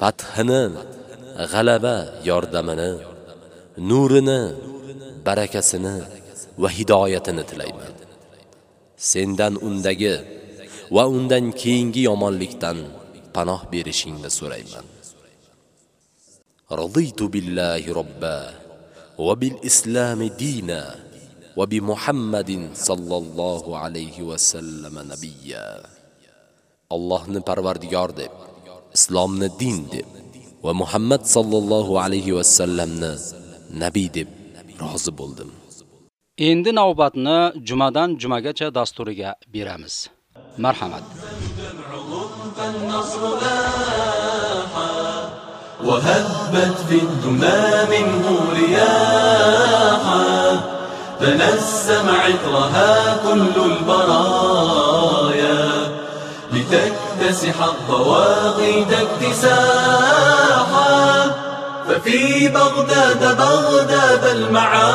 fathini, g'alaba yordamini, nurini, barakasini va hidoyatini tilayman. Sendan undagi va undan keyingi yomonlikdan panoh berishingni so'rayman. Raditu billahi robba va bil islami dina va bi Muhammadin sallallohu alayhi va sallam nabiyya. Allohni parvardigor deb islomni din deb va Muhammad sallallohu alayhi va sallamni nabiy deb rozi bo'ldim. Endi navbatni jumadan jumagacha dasturiga beramiz. Marhamat. وهبت في الدمى منه رياحا تنسم عطرها كل البرايا لتكتسح الضواغد اكتساحا. ففي بغداد بغداد المعاني.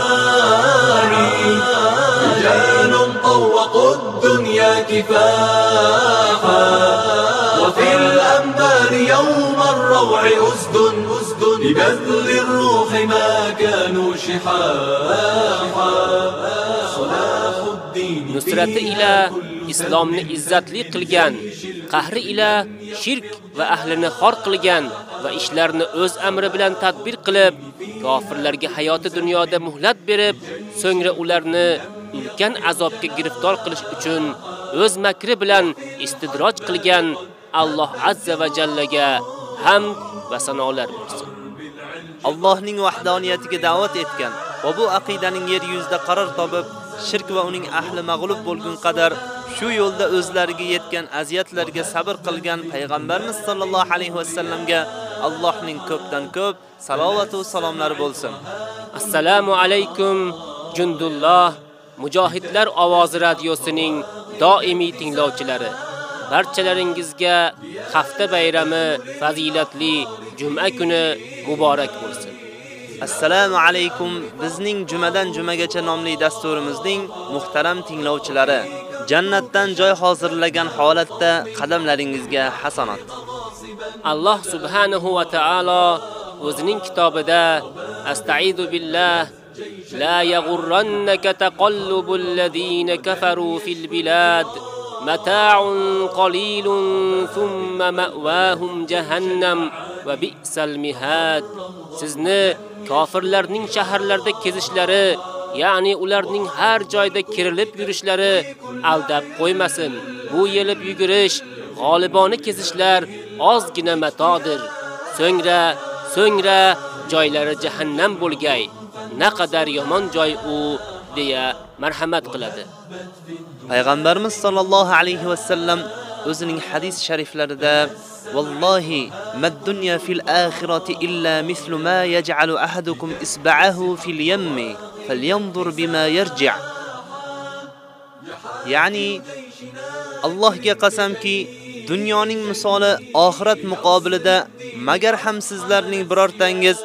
رجال طوقوا الدنيا كفاحا. وفي الأنبار يوم الروع أسد. أسد لبذل الروح ما كانوا شحاحا. Nusrati ila islomni izzatli qilgan, qahri ila shirk va ahlini xor qilgan va ishlarni o'z amri bilan tadbir qilib, kofirlarga hayoti dunyoda muhlat berib, so'ngra ularni ulkan azobga giriftor qilish uchun o'z makri bilan istidroj qilgan Alloh azza va jallaga hamd va sanolar bo'lsin. Allohning vahdoniyatiga da'vat etgan va bu aqidaning yer yuzida qaror topib, shirk va uning ahli mag'lub bo'lgun qadar shu yo'lda o'zlariga yetgan aziyatlarga sabr qilgan payg'ambarimiz sollallohu alayhi va sallamga Allohning ko'pdan ko'p salovat va salomlari bo'lsin. Assalomu alaykum Jundulloh Mujohidlar ovozi radiosining doimiy tinglovchilari. Barchalaringizga hafta bayrami fazilatli juma kuni muborak bo'lsin. Assalomu alaykum. Bizning jumadan jumagacha nomli dasturimizning muhtaram tinglovchilari, jannatdan joy hozirlagan holatda qadamlaringizga hasanat. Alloh subhanahu va taolo o'zining kitobida Astaidu billah La yaghurrannaka taqallubul ladina kafaru fil bilad متاع قليل ثم مأواهم جهنم وبئس المهاد sizni kofirlarning shaharlarda kezishlari ya'ni ularning har joyda kirilib yurishlari aldab qo'ymasin bu yelib yugurish g'olibona kezishlar ozgina matodir so'ngra so'ngra joylari jahannam bo'lgay naqadar yomon joy u deya marhamat qiladi. Payg'ambarimiz sollallohu alayhi va sallam o'zining hadis shariflarida Vallohi mad dunya fil akhirati illa mislu ma yaj'alu ahadukum isba'ahu fil yammi falyanzur bima yarji'. Ya'ni Allohga qasamki, dunyoning misoli oxirat muqobilida magar ham sizlarning birortangiz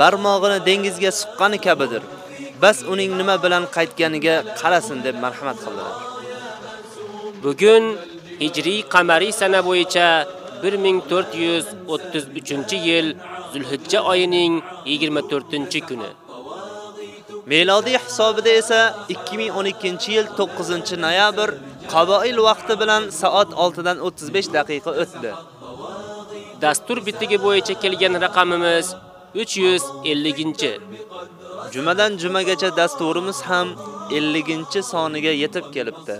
barmog'ini dengizga suqqani kabidir. Bas uning nima bilan qaytganiga qarasin deb marhamat qildilar. Bugun hijriy qamariy sana bo'yicha 1433-yil Zulhijja oyining 24-kuni. Melodiy hisobida esa 2012-yil 9-noyabr qaboil vaqti bilan soat 6 dan 35 daqiqa o'tdi. Dastur bitigi bo'yicha kelgan raqamimiz 350-chi. Jumadan jumagacha dasturimiz ham 50-soniga yetib kelibdi.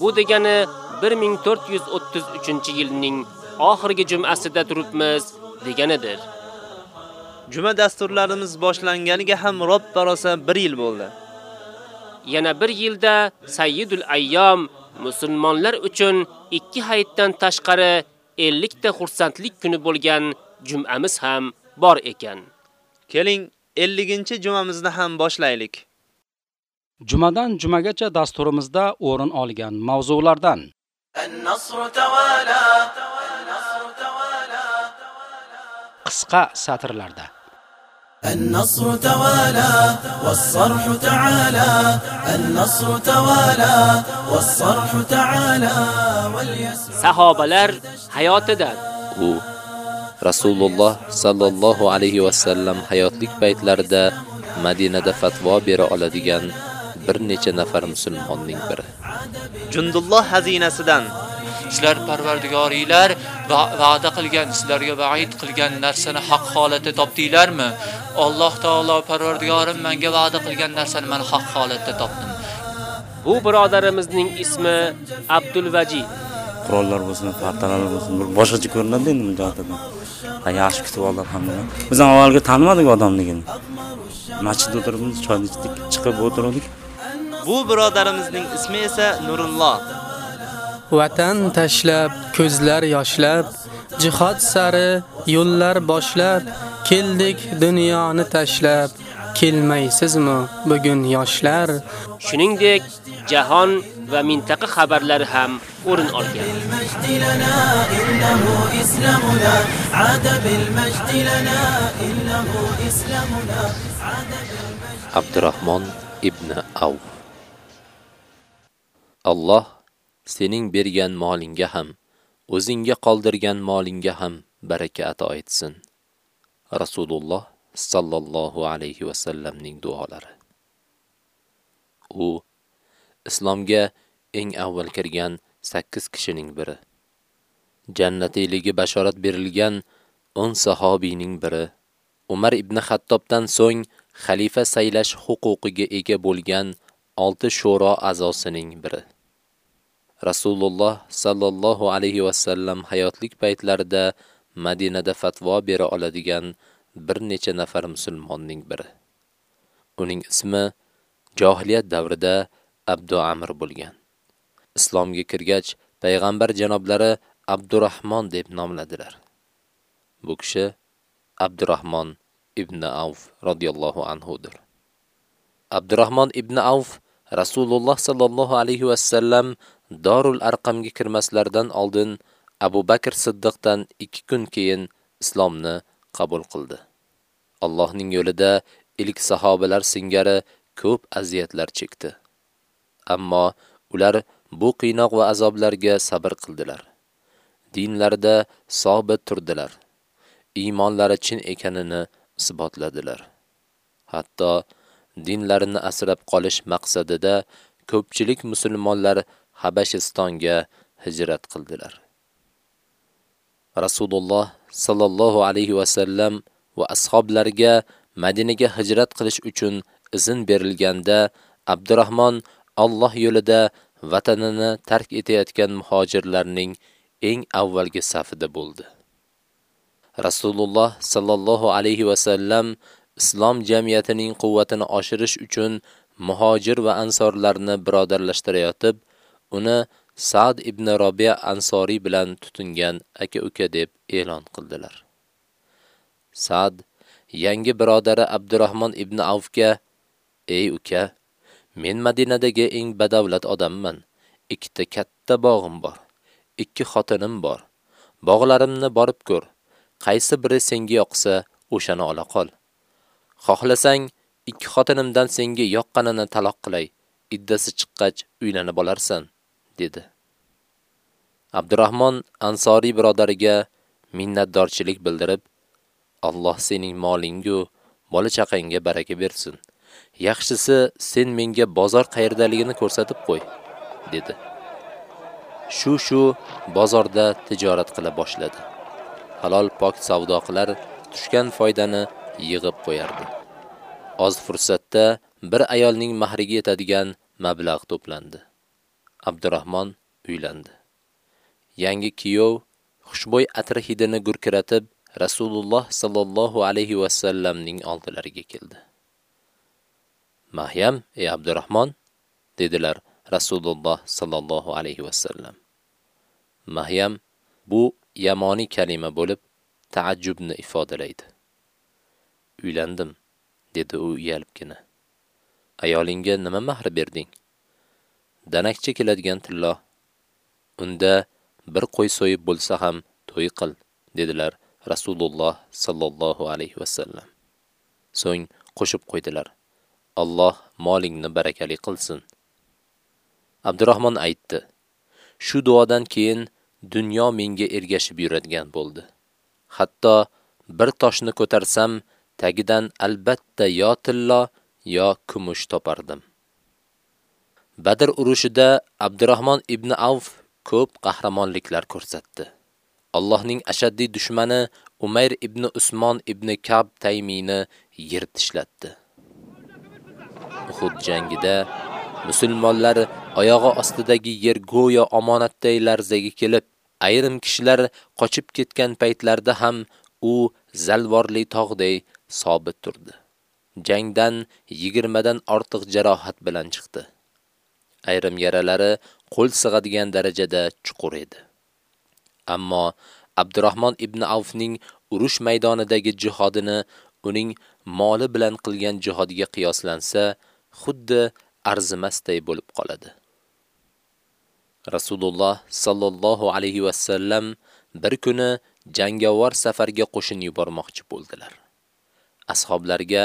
Bu degani 1433-yilning oxirgi jumasida turibmiz deganidir. Juma dasturlarimiz boshlanganiga ham ro'ppa rosa 1 yil bo'ldi. Yana 1 yilda Sayyidul Ayyam musulmonlar uchun ikki hayitdan tashqari 50 ta xursandlik kuni bo'lgan jumamiz ham bor ekan. Keling, 50-jumamizni ham boshlaylik. Jumadan jumagacha dasturimizda o'rin olgan mavzulardan qisqa satrlarda النصر توالى والصرح تعالى النصر توالى والصرح تعالى واليسر Sahobalar hayotidan u Rasululloh sallallohu alayhi va sallam hayotlik paytlarida Madinada fatvo bera oladigan bir necha nafar musulmonning biri. Jundulloh xazinasidan sizlar parvardigoringlar va va'da qilgan sizlarga va'id qilgan narsani haq holatda topdinglarmi? Alloh taolo parvardigorim menga va'da qilgan narsani men haq holatda topdim. bu birodarimizning ismi Abdul Vajid. qurollar bo'lsin, fartalar bo'lsin, bir boshqacha ko'rinadi endi mujohidada. Ha, yaxshi kutib oldi alhamdulillah. Biz avvalgi tanimadik odamligini. Masjidda o'tiribmiz, choy ichdik, chiqib o'tirdik. Bu birodarimizning ismi esa Nurulloh. Vatan tashlab, ko'zlar yoshlab, jihad sari yo'llar boshlab, keldik dunyoni tashlab. Kelmaysizmi bugun yoshlar? Shuningdek, jahon va mintaqa xabarlari ham o'rin olgan. Abdurrahmon ibn Auf Alloh sening bergan molingga ham, o'zingga qoldirgan molingga ham baraka ato etsin. Rasululloh sallallohu alayhi va sallamning duolari. U islomga eng avval kirgan 8 kishining biri. Jannatiyligi bashorat berilgan 10 sahobiyning biri. Umar ibn Xattobdan so'ng xalifa saylash huquqiga ega bo'lgan 6 shuro a'zosining biri. Rasululloh sallallohu alayhi va sallam hayotlik paytlarida Madinada fatvo bera oladigan bir necha nafar musulmonning biri. Uning ismi johiliyat davrida Abdu Amr bo'lgan. Islomga kirgach, payg'ambar janoblari Abdurrahmon deb nomladilar. Bu kishi Abdurrahmon ibn Avf radhiyallohu anhudir. Abdurrahmon ibn Avf Rasululloh sallallohu alayhi va sallam Darul Arqamga kirmaslaridan oldin Abu Bakr Siddiqdan 2 kun keyin islomni qabul qildi. Allohning yo'lida ilk sahobalar singari ko'p aziyatlar chekdi. Ammo ular bu qiynoq va azoblarga sabr qildilar. Dinlarida sobit turdilar. Iymonlari chin ekanini isbotladilar. Hatto dinlarini asrab qolish maqsadida ko'pchilik musulmonlar Habashistonga hijrat qildilar. Rasululloh sallallohu alayhi va sallam va ashablariga Madinaga hijrat qilish uchun izn berilganda Abdurrahmon Alloh yo'lida vatanini tark etayotgan muhojirlarning eng avvalgi safida bo'ldi. Rasululloh sallallohu alayhi va sallam islom jamiyatining quvvatini oshirish uchun muhojir va ansorlarni birodarlashtirayotib, uni Sa'd ibn Robiya Ansori bilan tutingan aka-uka deb e'lon qildilar. Sa'd yangi birodari Abdurrahmon ibn Avfga: "Ey uka, men Madinadagi eng badavlat odamman. Ikkita katta bog'im bor. Ikki xotinim bor. Bog'larimni borib ko'r. qaysi biri senga yoqsa, o'shani ola qol. Xohlasang, ikki xotinimdan senga yoqqanini taloq qilay, iddasi chiqqach uylanib olarsan, dedi. Abdurrahmon Ansori birodariga minnatdorchilik bildirib, Alloh sening molingu bola chaqangga baraka bersin. Yaxshisi sen menga bozor qayerdaligini ko'rsatib qo'y, dedi. Shu-shu bozorda tijorat qila boshladi. Halol pok savdo qilar, tushgan foydani yig'ib qo'yardi. Oz fursatda bir ayolning mahriga yetadigan mablag' to'plandi. Abdurahmon uylandi. Yangi kiyov xushbo'y atri hidini gurkiratib Rasululloh sallallohu alayhi va sallamning oldilariga keldi. "Mahyam, ey Abdurahmon, dedilar Rasululloh sallallohu alayhi va sallam. Mahyam bu yamoniy kalima bo'lib, taajjubni ifodalaydi. Uylandim, dedi u uyalibgina. Ayolingga nima mahr berding? Danakcha keladigan tillo. Unda bir qo'y so'yib bo'lsa ham to'y qil, dedilar Rasululloh sallallohu alayhi va sallam. So'ng qo'shib qo'ydilar: Alloh molingni barakali qilsin. Abdurrahmon aytdi: Shu duodan keyin dunyo menga ergashib yuradigan bo'ldi. Hatto bir toshni ko'tarsam, tagidan albatta yo tillo yo kumush topardim. Badr urushida Abdurrahmon ibn Avf ko'p qahramonliklar ko'rsatdi. Allohning ashaddiy dushmani Umayr ibn Usmon ibn Kab Taymini yer tishlatdi. Uhud jangida musulmonlar oyog'i ostidagi yer go'yo omonatday larzaga kelib, ayrim kishilar qochib ketgan paytlarda ham u zalvorli tog'day sobit turdi. Jangdan 20 dan ortiq jarohat bilan chiqdi. Ayrim yaralari qo'l sig'adigan darajada chuqur edi. Ammo Abdurrahmon ibn Avfning urush maydonidagi jihodini uning moli bilan qilgan jihodiga qiyoslansa, xuddi arzimasday bo'lib qoladi. Rasululloh sallallohu alayhi va sallam bir kuni jangovar safarga qo'shin yubormoqchi bo'ldilar. Ashoblarga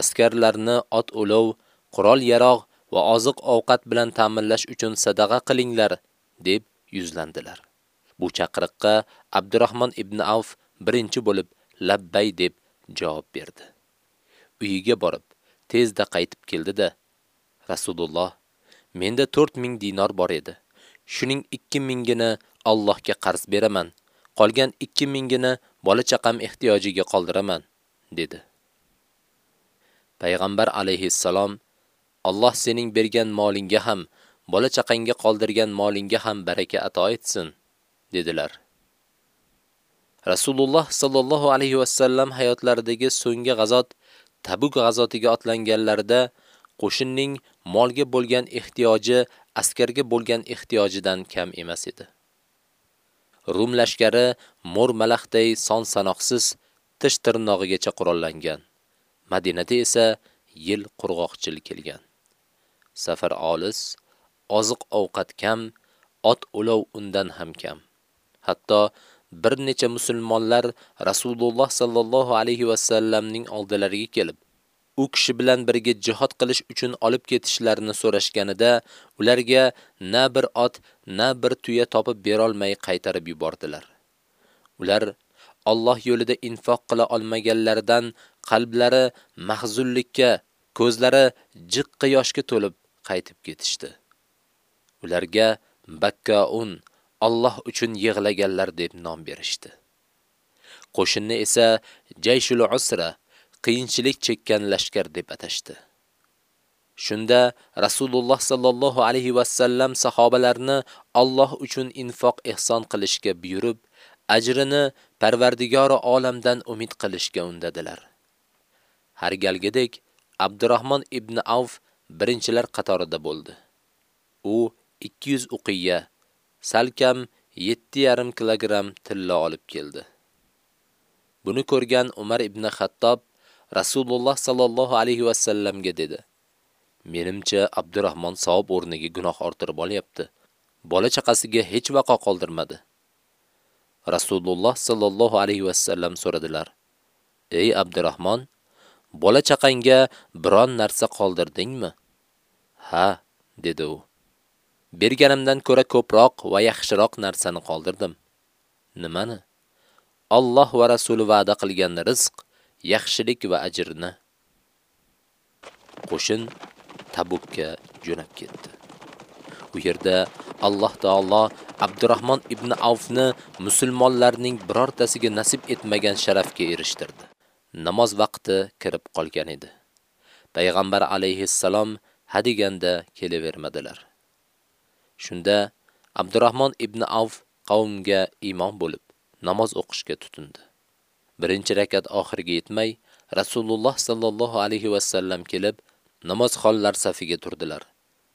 askarlarni ot o'lov, qurol-yarog' va oziq-ovqat bilan ta'minlash uchun sadaqa qilinglar deb yuzlandilar. Bu chaqiriqqa Abdurrahmon ibn Avf birinchi bo'lib labbay deb javob berdi. Uyiga borib, tezda qaytib keldi-da, Rasululloh, menda 4000 dinor bor edi. Shuning 2000 gini Allohga qarz beraman. Qolgan 2000 gini bola chaqam ehtiyojiga qoldiraman, dedi. Payg'ambar alayhissalom Alloh sening bergan molingga ham, bola chaqangga qoldirgan molingga ham baraka ato etsin, dedilar. Rasululloh sallallohu alayhi va sallam hayotlaridagi so'nggi g'azot Tabuk g'azotiga otlanganlarida qo'shinning molga bo'lgan ehtiyoji askarga bo'lgan ehtiyojidan kam emas edi. Rum lashkari mo'r malaxday son sanoqsiz tish tirnog'igacha qurollangan. Madinada esa yil qurg'oqchilik kelgan. Safar olis, oziq ovqat kam, ot ulov undan ham kam. Hatto bir necha musulmonlar Rasululloh sallallohu alayhi va sallamning oldilariga kelib, u kishi bilan birga jihad qilish uchun olib ketishlarini so'rashganida, ularga na bir ot, na bir tuya topib berolmay qaytarib yubordilar. Ular Alloh yo'lida infoq qila olmaganlardan qalblari mahzunlikka, ko'zlari jiqqa yoshga to'lib qaytib ketishdi. Ularga Bakkaun Alloh uchun yig'laganlar deb nom berishdi. Qo'shinni esa Jayshul Usra qiyinchilik chekkan lashkar deb atashdi. Shunda Rasululloh sallallohu alayhi va sallam sahobalarni Alloh uchun infoq ehson qilishga buyurib, ajrini Parvardigori olamdan umid qilishga undadilar. Har galgidek Abdurrahmon ibn Avf birinchilar qatorida bo'ldi. U 200 uqiya, salkam 7,5 kilogramm tilla olib keldi. Buni ko'rgan Umar ibn Xattob Rasululloh sallallohu alayhi va sallamga dedi: "Menimcha Abdurrahmon savob o'rniga gunoh orttirib olyapti. Bola chaqasiga hech vaqo qoldirmadi." Rasululloh sallallohu alayhi va sallam so'radilar: "Ey Abdurrahmon, bola chaqangga biron narsa qoldirdingmi?" "Ha", dedi u. "Berganimdan ko'ra ko'proq va yaxshiroq narsani qoldirdim." "Nimani?" Alloh va rasuli va'da qilgan rizq, yaxshilik va ajrni. Qo'shin Tabukka jo'nab ketdi. U yerda Alloh taolo Abdurrahmon ibn Avfni musulmonlarning birortasiga nasib etmagan sharafga erishtirdi. Namoz vaqti kirib qolgan edi. Payg'ambar alayhissalom hadiganda kelavermadilar. Shunda Abdurrahmon ibn Avf qavmga imom bo'lib namoz o'qishga tutindi. Birinchi rakat oxiriga yetmay, Rasululloh sallallohu alayhi va sallam kelib, namozxonlar safiga turdilar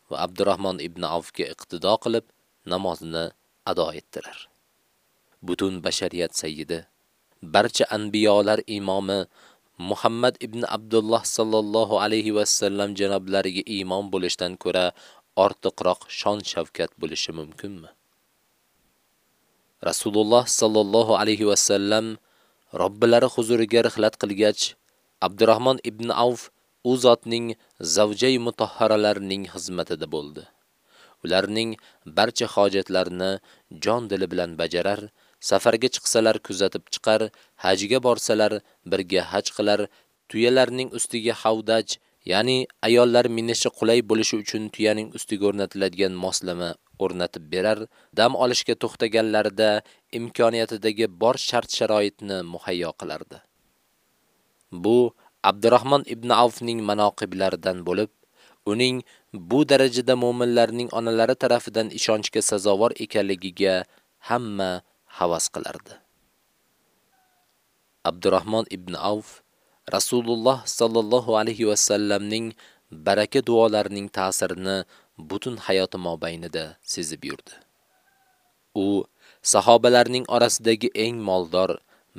va Abdurrahmon ibn Avfga iqtido qilib namozni ado etdilar. Butun bashariyat sayyidi, barcha anbiyolar imomi Muhammad ibn Abdullah sallallohu alayhi va sallam janoblariga iymon bo'lishdan ko'ra ortiqroq shon shavkat bo'lishi mumkinmi? Rasululloh sallallohu alayhi va sallam Robbilari huzuriga rihlat qilgach, Abdurrahmon ibn Avf u zotning zavjay mutahharalarining xizmatida bo'ldi. Ularning barcha hojatlarini jon dili bilan bajarar, safarga chiqsalar kuzatib chiqar, hajga borsalar birga haj qilar, tuyalarning ustiga havdaj, ya'ni ayollar minishi qulay bo'lishi uchun tuyaning ustiga o'rnatiladigan moslama o'rnatib berar, dam olishga to'xtaganlarida imkoniyatidagi bor shart-sharoitni muhayyo qilardi. Bu Abdurrahmon ibn Avfning manoqiblaridan bo'lib, uning bu darajada mu'minlarning onalari tarafidan ishonchga sazovor ekanligiga hamma havas qilardi. Abdurrahmon ibn Auf Rasululloh sallallohu alayhi va sallamning baraka duolarining ta'sirini butun hayoti mobaynida sezib yurdi. U sahobalarning orasidagi eng moldor,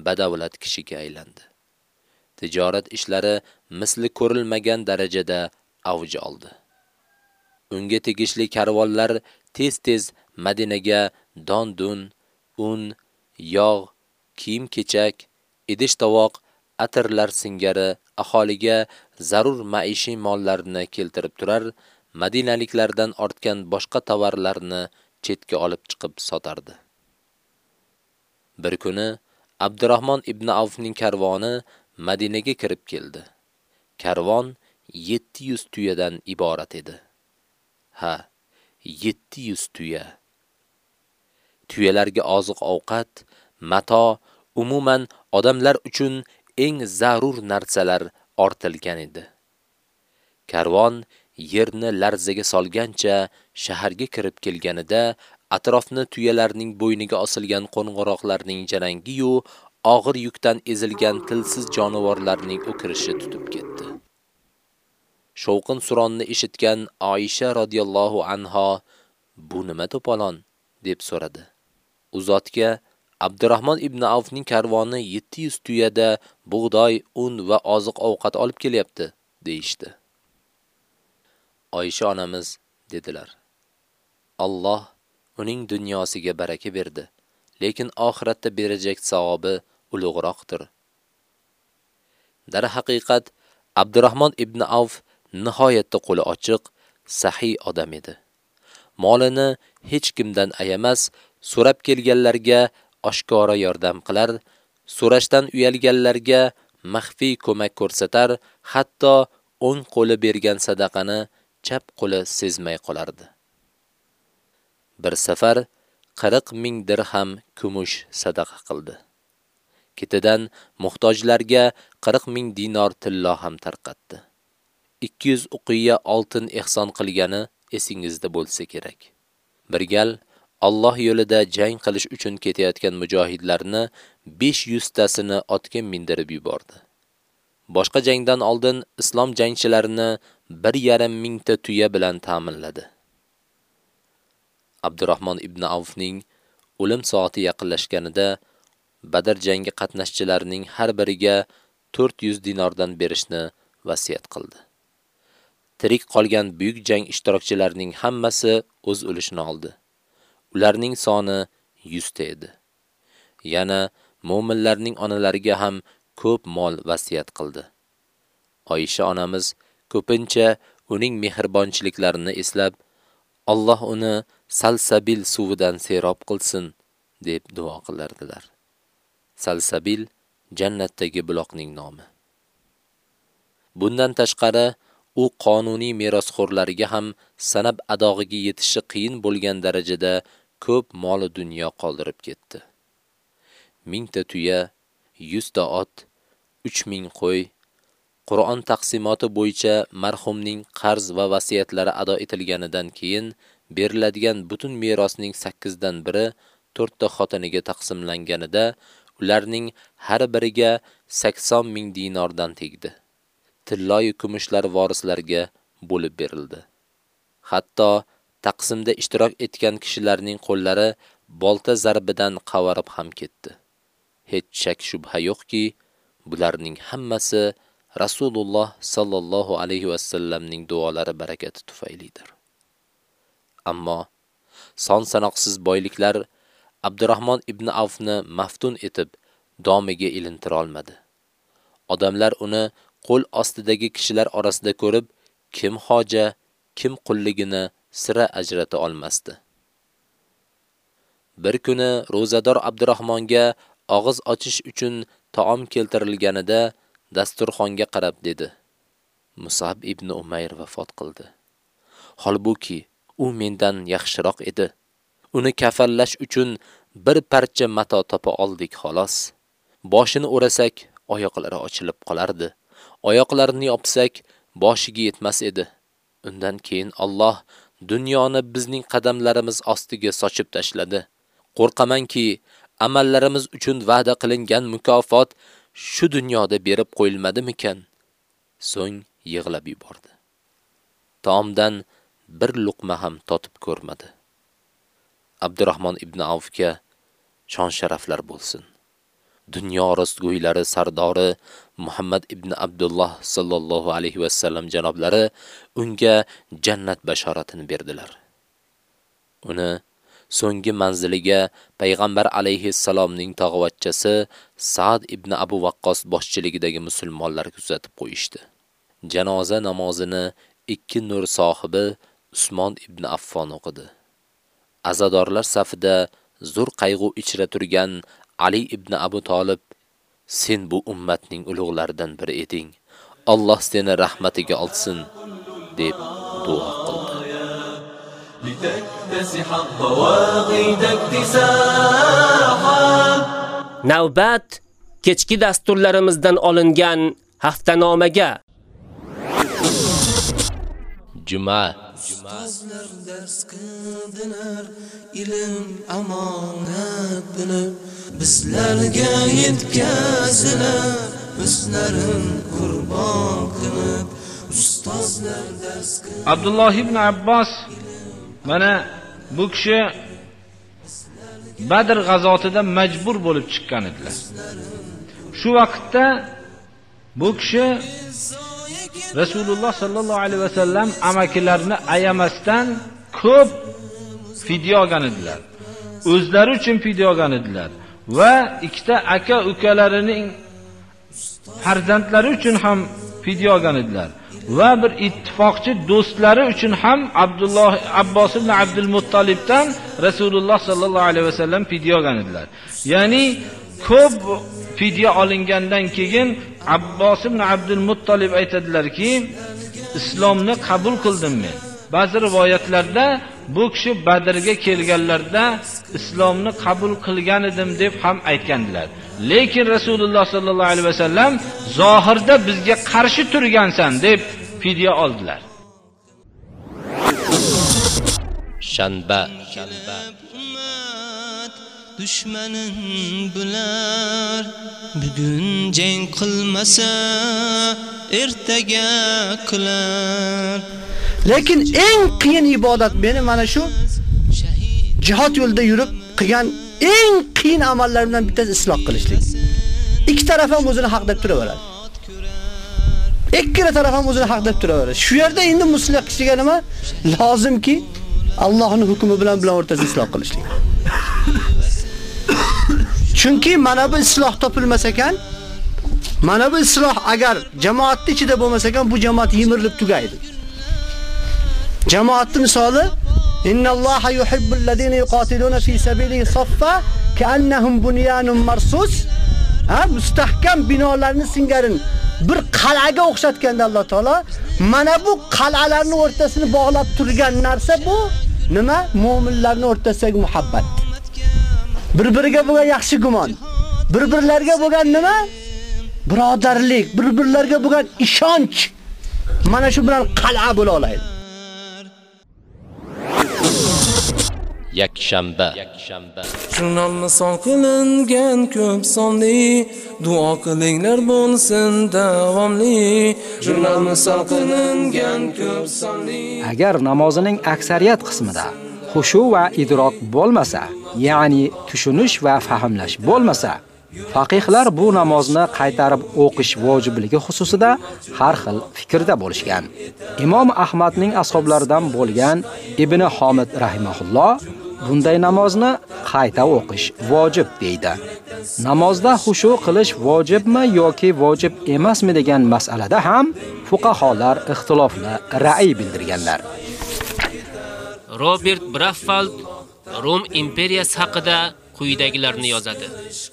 badavlat kishiga aylandi. tijorat ishlari misli ko'rilmagan darajada avj oldi. Unga tegishli karvonlar tez-tez Madinaga don-dun, un, yog', kiyim-kechak, idish-tovoq, atirlar singari aholiga zarur maishiy mollarni keltirib turar, madinaliklardan ortgan boshqa tovarlarni chetga olib chiqib sotardi. Bir kuni Abdurrahmon ibn Avfning karvoni Madinaga kirib keldi. Karvon 700 tuyadan iborat edi. Ha, 700 tuya. Tuyalarga oziq-ovqat, mato, umuman odamlar uchun eng zarur narsalar ortilgan edi. Karvon yerni larzaga solgancha shaharga kirib kelganida atrofni tuyalarning bo'yniga osilgan qo'ng'iroqlarning jarangi-yu og'ir yukdan ezilgan tilsiz jonivorlarning o'kirishi tutib ketdi. Shovqin suronni eshitgan Oisha radhiyallohu anha bu nima to'polon deb so'radi. U zotga Abdurrahmon ibn Avfning karvoni 700 tuyada bug'doy, un va oziq-ovqat olib kelyapti, deyishdi. oyisha onamiz dedilar: Alloh uning dunyosiga baraka berdi, lekin oxiratda berajak savobi ulug'roqdir. Dar haqiqat Abdurrahmon ibn Avf nihoyatda qo'li ochiq, sahiy odam edi. Molini hech kimdan ayamas, so'rab kelganlarga oshkora yordam qilar, so'rashdan uyalganlarga maxfiy ko'mak ko'rsatar, hatto o'ng qo'li bergan sadaqani chap qo'li sezmay qolardi. Bir safar 40 ming dirham kumush sadaqa qildi. Ketidan muhtojlarga 40 ming dinor tillo ham tarqatdi. 200 uqiya oltin ehson qilgani esingizda bo'lsa kerak. Bir gal Alloh yo'lida jang qilish uchun ketayotgan mujohidlarni 500 tasini otga mindirib yubordi. Boshqa jangdan oldin islom jangchilarini 1.5 mingta tuya bilan ta'minladi. Abdurrahmon ibn Avfning o'lim soati yaqinlashganida Badr jangi qatnashchilarining har biriga 400 dinordan berishni vasiyat qildi. Tirik qolgan buyuk jang ishtirokchilarining hammasi o'z ulushini oldi. Ularning soni 100 ta edi. yana mu'minlarning onalariga ham ko'p mol vasiyat qildi. oyisha onamiz ko'pincha uning mehribonchiliklarini eslab, Alloh uni salsabil suvidan serob qilsin deb duo qilardilar. Salsabil jannatdagi buloqning nomi. Bundan tashqari, u qonuniy merosxo'rlariga ham sanab adog'iga yetishi qiyin bo'lgan darajada ko'p mol dunyo qoldirib ketdi. Mingta tuya, 100 ta ot, 3000 qo'y, Qur'on taqsimoti bo'yicha marhumning qarz va vasiyatlari ado etilganidan keyin beriladigan butun merosning 8 dan biri 4 ta xotiniga taqsimlanganida ularning har biriga 80 ming dinordan tegdi. Tilloy kumushlar vorislarga bo'lib berildi. Hatto taqsimda ishtirok etgan kishilarning qo'llari bolta zarbidan qavarib ham ketdi. Hech shak shubha yo'qki, bularning hammasi Rasululloh sallallohu alayhi va sallamning duolari barakati tufaylidir. Ammo son sanoqsiz boyliklar Abdurrahmon ibn Avfni maftun etib, domiga ilintira olmadi. Odamlar uni qo'l ostidagi kishilar orasida ko'rib, kim hoja, kim qulligini sira ajrata olmasdi. Bir kuni ro'zador abdurahmonga og'iz ochish uchun taom keltirilganida dasturxonga qarab dedi: Musab ibn Umayr vafot qildi. Holbuki u mendan yaxshiroq edi. Uni kafallash uchun bir parcha mato topa oldik xolos. Boshini o'rasak, oyoqlari ochilib qolardi. Oyoqlarini yopsak, boshiga yetmas edi. Undan keyin Alloh dunyoni bizning qadamlarimiz ostiga sochib tashladi. Qo'rqamanki, amallarimiz uchun va'da qilingan mukofot shu dunyoda berib qo'yilmadimikan? So'ng yig'lab yubordi. Taomdan bir luqma ham totib ko'rmadi. Abdurrahmon ibn Avfga shon sharaflar bo'lsin. Dunyo rostgo'ylari sardori Muhammad ibn Abdullah sallallohu alayhi va sallam janoblari unga jannat bashoratini berdilar. Uni so'nggi manziliga payg'ambar alayhi salomning tog'avachchasi Sa'd ibn Abu Waqqos boshchiligidagi musulmonlar kuzatib qo'yishdi. Janoza namozini ikki nur sohibi Usmon ibn Affon o'qidi. Azadorlar safida zur qayg'u ichra turgan Ali ibn Abu Talib, sen bu ummatning ulug'laridan biri eding. Alloh seni rahmatiga olsin, deb duo qildi. Navbat kechki dasturlarimizdan olingan haftanomaga. Juma Ustozlar dars qildilar ilm amonat bilib bizlarga yetkazilar bizlarin qurbon qilib ustozlar dars Abdulloh ibn Abbos mana bu kishi Badr g'azotida majbur bo'lib chiqqan edilar. Shu vaqtda bu kishi Rasululloh sallallohu alayhi vasallam amakilarini ayamasdan ko'p fidya olgan edilar. O'zlari uchun fidya olgan edilar va ikkita aka ukalarining farzandlari uchun ham fidya olgan edilar. va bir ittifoqchi do'stlari uchun ham Abdulloh Abbos ibn Abdul Muttolibdan Rasululloh sallallohu alayhi vasallam fidya olgan edilar. Ya'ni ko'p fidya olingandan keyin Abbos ibn Abdul Muttolib aytadilarki, islomni qabul qildim men. Ba'zi rivoyatlarda bu kishi Badrga kelganlarda islomni qabul qilgan edim deb ham aytgandilar. Lekin Rasululloh sollallohu alayhi vasallam zohirda bizga qarshi turgansan deb fidya oldilar. shanba shanba dushmanin bular bugun jang qilmasa ertaga qilar Lekin eng qiyin ibodat meni mana shu jihad yo'lida yurib qilgan eng qiyin amallarimdan bittasi isloq qilishlik. Ikki taraf ham o'zini haq deb turaveradi. Ikkala taraf ham o'zini haq deb turaveradi. Shu yerda endi musulmon kishiga nima? Lozimki Allohning hukmi bilan bilan o'rtasida isloq qilishlik. Chunki mana bu isloh topilmas ekan, mana bu isloh agar jamoatning ichida bo'lmas ekan, bu jamoat yimirilib tugaydi. Jamoatning misoli Innalloha yuhibbul ladina yuqatiluna fi sabilihi saffa ka'annahum bunyanun marsus. Ha, mustahkam binolarni singarin bir qal'aga o'xshatganda Alloh taolo mana bu qal'alarni o'rtasini bog'lab turgan narsa bu nima? Mu'minlarning o'rtasidagi muhabbat. Bir-biriga bo'lgan yaxshi gumon. Bir-birlarga bo'lgan nima? Birodarlik, bir-birlarga bo'lgan ishonch. Mana shu bilan qal'a bo'la oladi. yakshanba Jurnalni son qilingan ko'p sonli duo qilinglar bo'lsin davomli Jurnalni son qilingan ko'p sonli Agar namozining aksariyat qismida xushu va idrok bo'lmasa, ya'ni tushunish va fahmlash bo'lmasa, faqihlar bu namozni qaytarib o'qish vojibligi xususida har xil fikrda bo'lishgan. Imom Ahmadning ashablaridan bo'lgan Ibn Homid rahimahulloh bunday namozni qayta o'qish vojib deydi. Namozda xushu qilish vojibmi yoki vojib emasmi degan masalada ham fuqaholar ixtilofli ra'y bildirganlar. Robert Braffald Rom imperiyasi haqida quyidagilarni yozadi.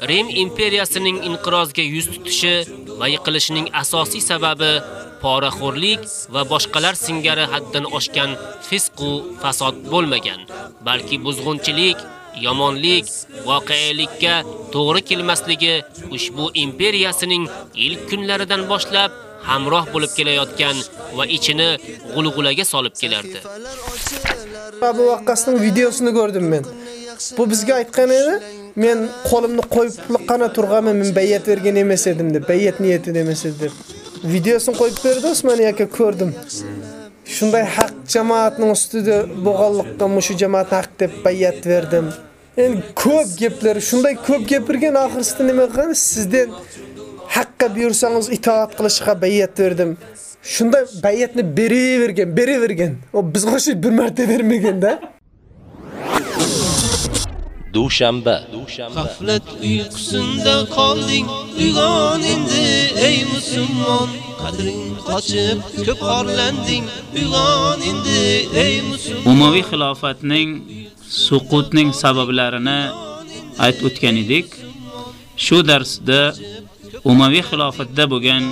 Rim imperiyasining inqirozga yuz tutishi va yiqilishining asosiy sababi poraxo'rlik va boshqalar singari haddan oshgan fisq fasod bo'lmagan, balki buzg'unchilik, yomonlik, voqealikka to'g'ri kelmasligi ushbu imperiyasining ilk kunlaridan boshlab hamroh bo'lib kelayotgan va ichini g'ulg'ulaga solib kelardi. Abu Waqqasning videosini ko'rdim men. Bu bizga aytgan edi, men qo'limni qo'yib qana turganman, men bayat bergan emas edim deb, bayat niyati emas edim deb. Videosini qo'yib berdi Usmon aka ko'rdim. Shunday haq jamoatning ustida bo'g'anliqqa mushu jamoat haq deb bayat berdim. Endi ko'p gaplar, shunday ko'p gapirgan oxirsida nima qilgan? Sizdan haqqa buyursangiz itoat qilishga bayat berdim. Shunday bayatni beravergan, beravergan. O bizga o'sha bir marta bermagan-da. dushanba G'aflat uyqusinda qolding, uyg'on endi ey musulmon. Qadring qochib, ko'p orlanding, uyg'on endi ey musulmon. Umoviy xilofatning suqutning sabablarini aytib o'tgan edik. Shu darsda Umaviy xilofatda bo'lgan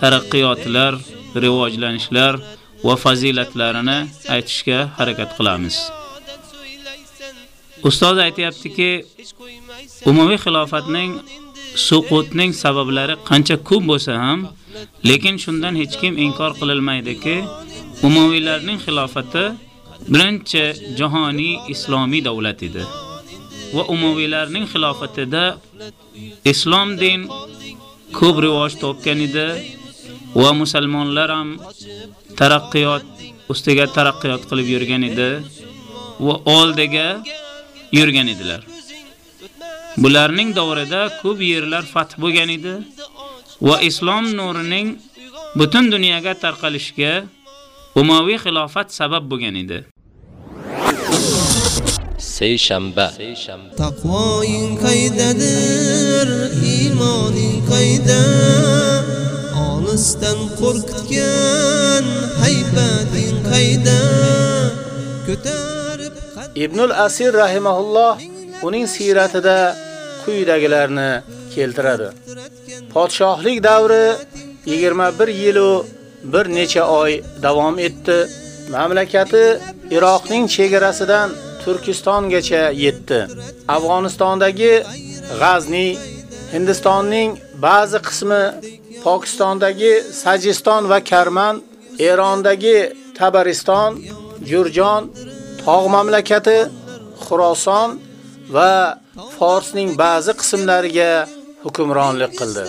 taraqqiyotlar, rivojlanishlar va fazilatlarini aytishga harakat qilamiz. Ustoz aytayaptiki, Umaviy xilofatning suqutning sabablari qancha ko'p bo'lsa ham, lekin shundan hech kim inkor qilolmaydiki, umaviylarning xilofati birinchi jahoniy islomiy davlat edi. Va umaviylarning xilofatida islom din ko'p rivoj topgan edi va musulmonlar ham taraqqiyot ustiga taraqqiyot qilib yurgan edi va oldiga yurgan edilar. Bularning davrida ko'p yerlar fath bo'lgan edi va islom nurining butun dunyoga tarqalishiga Umaviy xilofat sabab bo'lgan edi. Seyshanba Taqvoing qaydadir, iymoning qayda? Olisdan qo'rqitgan haybating qayda? Ko'tarib Ibnul Asir rahimahulloh uning siyratida quyidagilarni keltiradi. Podshohlik davri 21 yil u bir necha oy davom etdi. Mamlakati Iroqning chegarasidan Turkistongacha yetdi. Afg'onistondagi G'azni, Hindistonning ba'zi qismi, Pokistondagi Sajiston va Karman, Erondagi Tabariston, Jurjon, tog' mamlakati, Xuroson va Forsning ba'zi qismlariga hukmronlik qildi.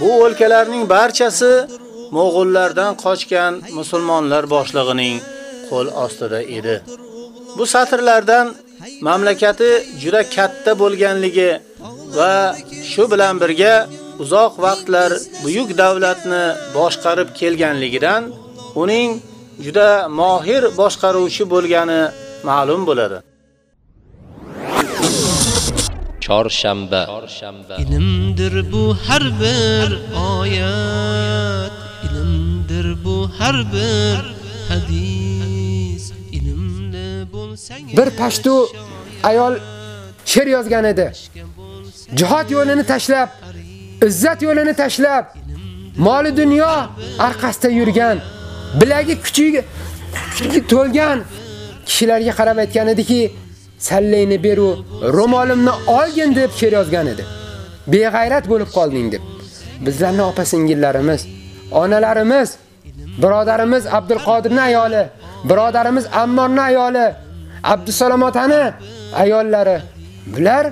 Bu o'lkalarning barchasi Mo'g'ullardan qochgan musulmonlar boshlig'ining qo'l ostida edi. Bu satrlardan mamlakati juda katta bo'lganligi va shu bilan birga uzoq vaqtlar buyuk davlatni boshqarib kelganligidan uning juda mohir boshqaruvchi bo'lgani ma'lum bo'ladi. chorshanba. Ilmdir bu har bir oyat ilmdir bu har bir hadis bir pashtu ayol she'r yozgan edi. Jihad yo'lini tashlab, izzat yo'lini tashlab, moli dunyo orqasida yurgan, bilagi kuchiga to'lgan kishilarga qarab aytgan ediki, sallayni beru, ro'molimni olgin deb she'r yozgan edi. Beg'ayrat bo'lib qolding deb. Bizlarning opa-singillarimiz, onalarimiz, birodarimiz Abdulqodirning ayoli, birodarimiz Ammorning ayoli, Abdusalomotani ayollari bular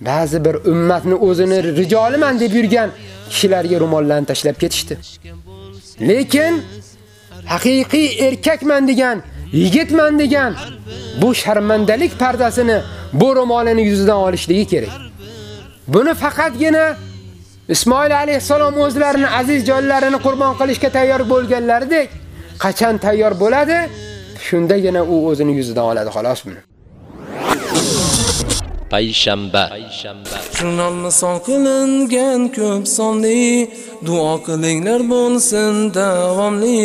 ba'zi bir ummatni o'zini rijoliman deb yurgan kishilarga ro'mollarni tashlab ketishdi. Lekin haqiqiy erkakman degan, yigitman degan bu sharmandalik pardasini bu ro'molini yuzidan olishligi kerak. Buni faqatgina Ismoil alayhisalom o'zlarini aziz jonlarini qurbon qilishga tayyor bo'lganlaridek, qachon tayyor bo'ladi, shundagina u o'zini yuzidan oladi xolos buni. payshanba. Jurnalni son qilingan ko'p sonli. Duo qilinglar bo'lsin davomli.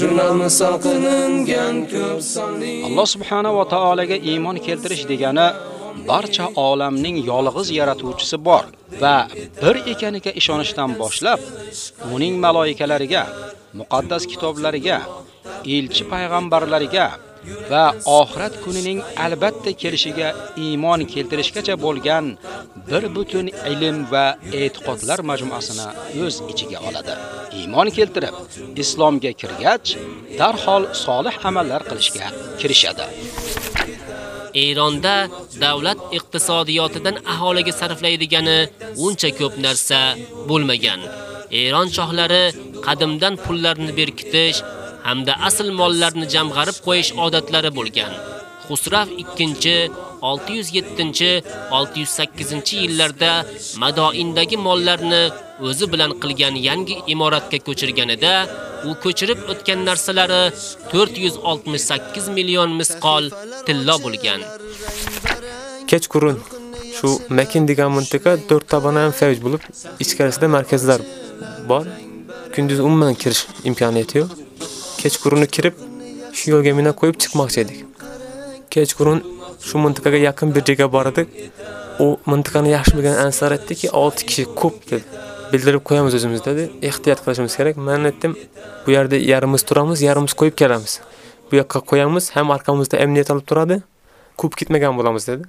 Jurnalni son qilingan ko'p sonli. Alloh subhanahu va taolaga iymon keltirish degani barcha olamning yolg'iz yaratuvchisi bor va bir ekaniga ishonishdan boshlab uning maloikalariga, muqaddas kitoblariga, elchi payg'ambarlariga va oxirat kunining albatta kelishiga iymon keltirishgacha bo'lgan bir butun ilm va e'tiqodlar majmuasini o'z ichiga oladi. Iymon keltirib, islomga kirgach, darhol solih amallar qilishga kirishadi. Eronda davlat iqtisodiyotidan aholiga sarflaydigani uncha ko'p narsa bo'lmagan. Eron shohlari qadimdan pullarni berkitish hamda asl mollarni jamg'arib qo'yish odatlari bo'lgan. Xusrav 2 607-608 yillarda Madoindagi mollarni o'zi bilan qilgan yangi imoratga ko'chirganida, u ko'chirib o'tgan narsalari 468 million misqol tilla bo'lgan. Kechqurun shu Makin degan mintaqa 4 tabana fayj bo'lib, ichkarisida markazlar bor. Kunduz umuman kirish imkoniyati yo'q. Kechqurunni kirib, shu yo'lga mina qo'yib chiqmoqchi edik. Kechqurun shu mintaqaga yaqin bir joyga bordik. U mintaqani yaxshi bilgan ansar aytdiki, 6 kishi ko'p dedi. Bildirib qo'yamiz o'zimiz dedi. Ehtiyot qilishimiz kerak. Men aytdim, bu yerda yarimiz turamiz, yarimiz qo'yib kelamiz. Bu yoqqa qo'yamiz, ham orqamizda emniyat olib turadi. Ko'p ketmagan bo'lamiz dedi.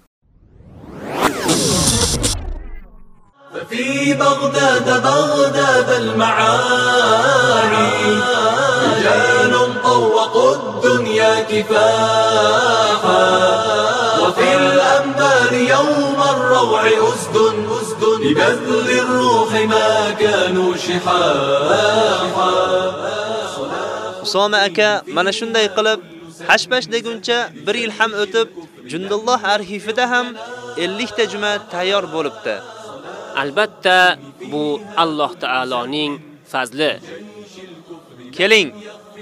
في بغداد بغداد المعاني. رجال طوقوا الدنيا كفاحا. وفي الأنبار يوم الروع أسد أسد. لبذل الروح ما كانوا شحاحا. صوم أكا من شند قلب. حشبش دقنشا بري الحم أتب. جند الله أرهيف دهم اللي احتجمه تيار بولبتا Albatta, bu Alloh taoloning fazli. Keling,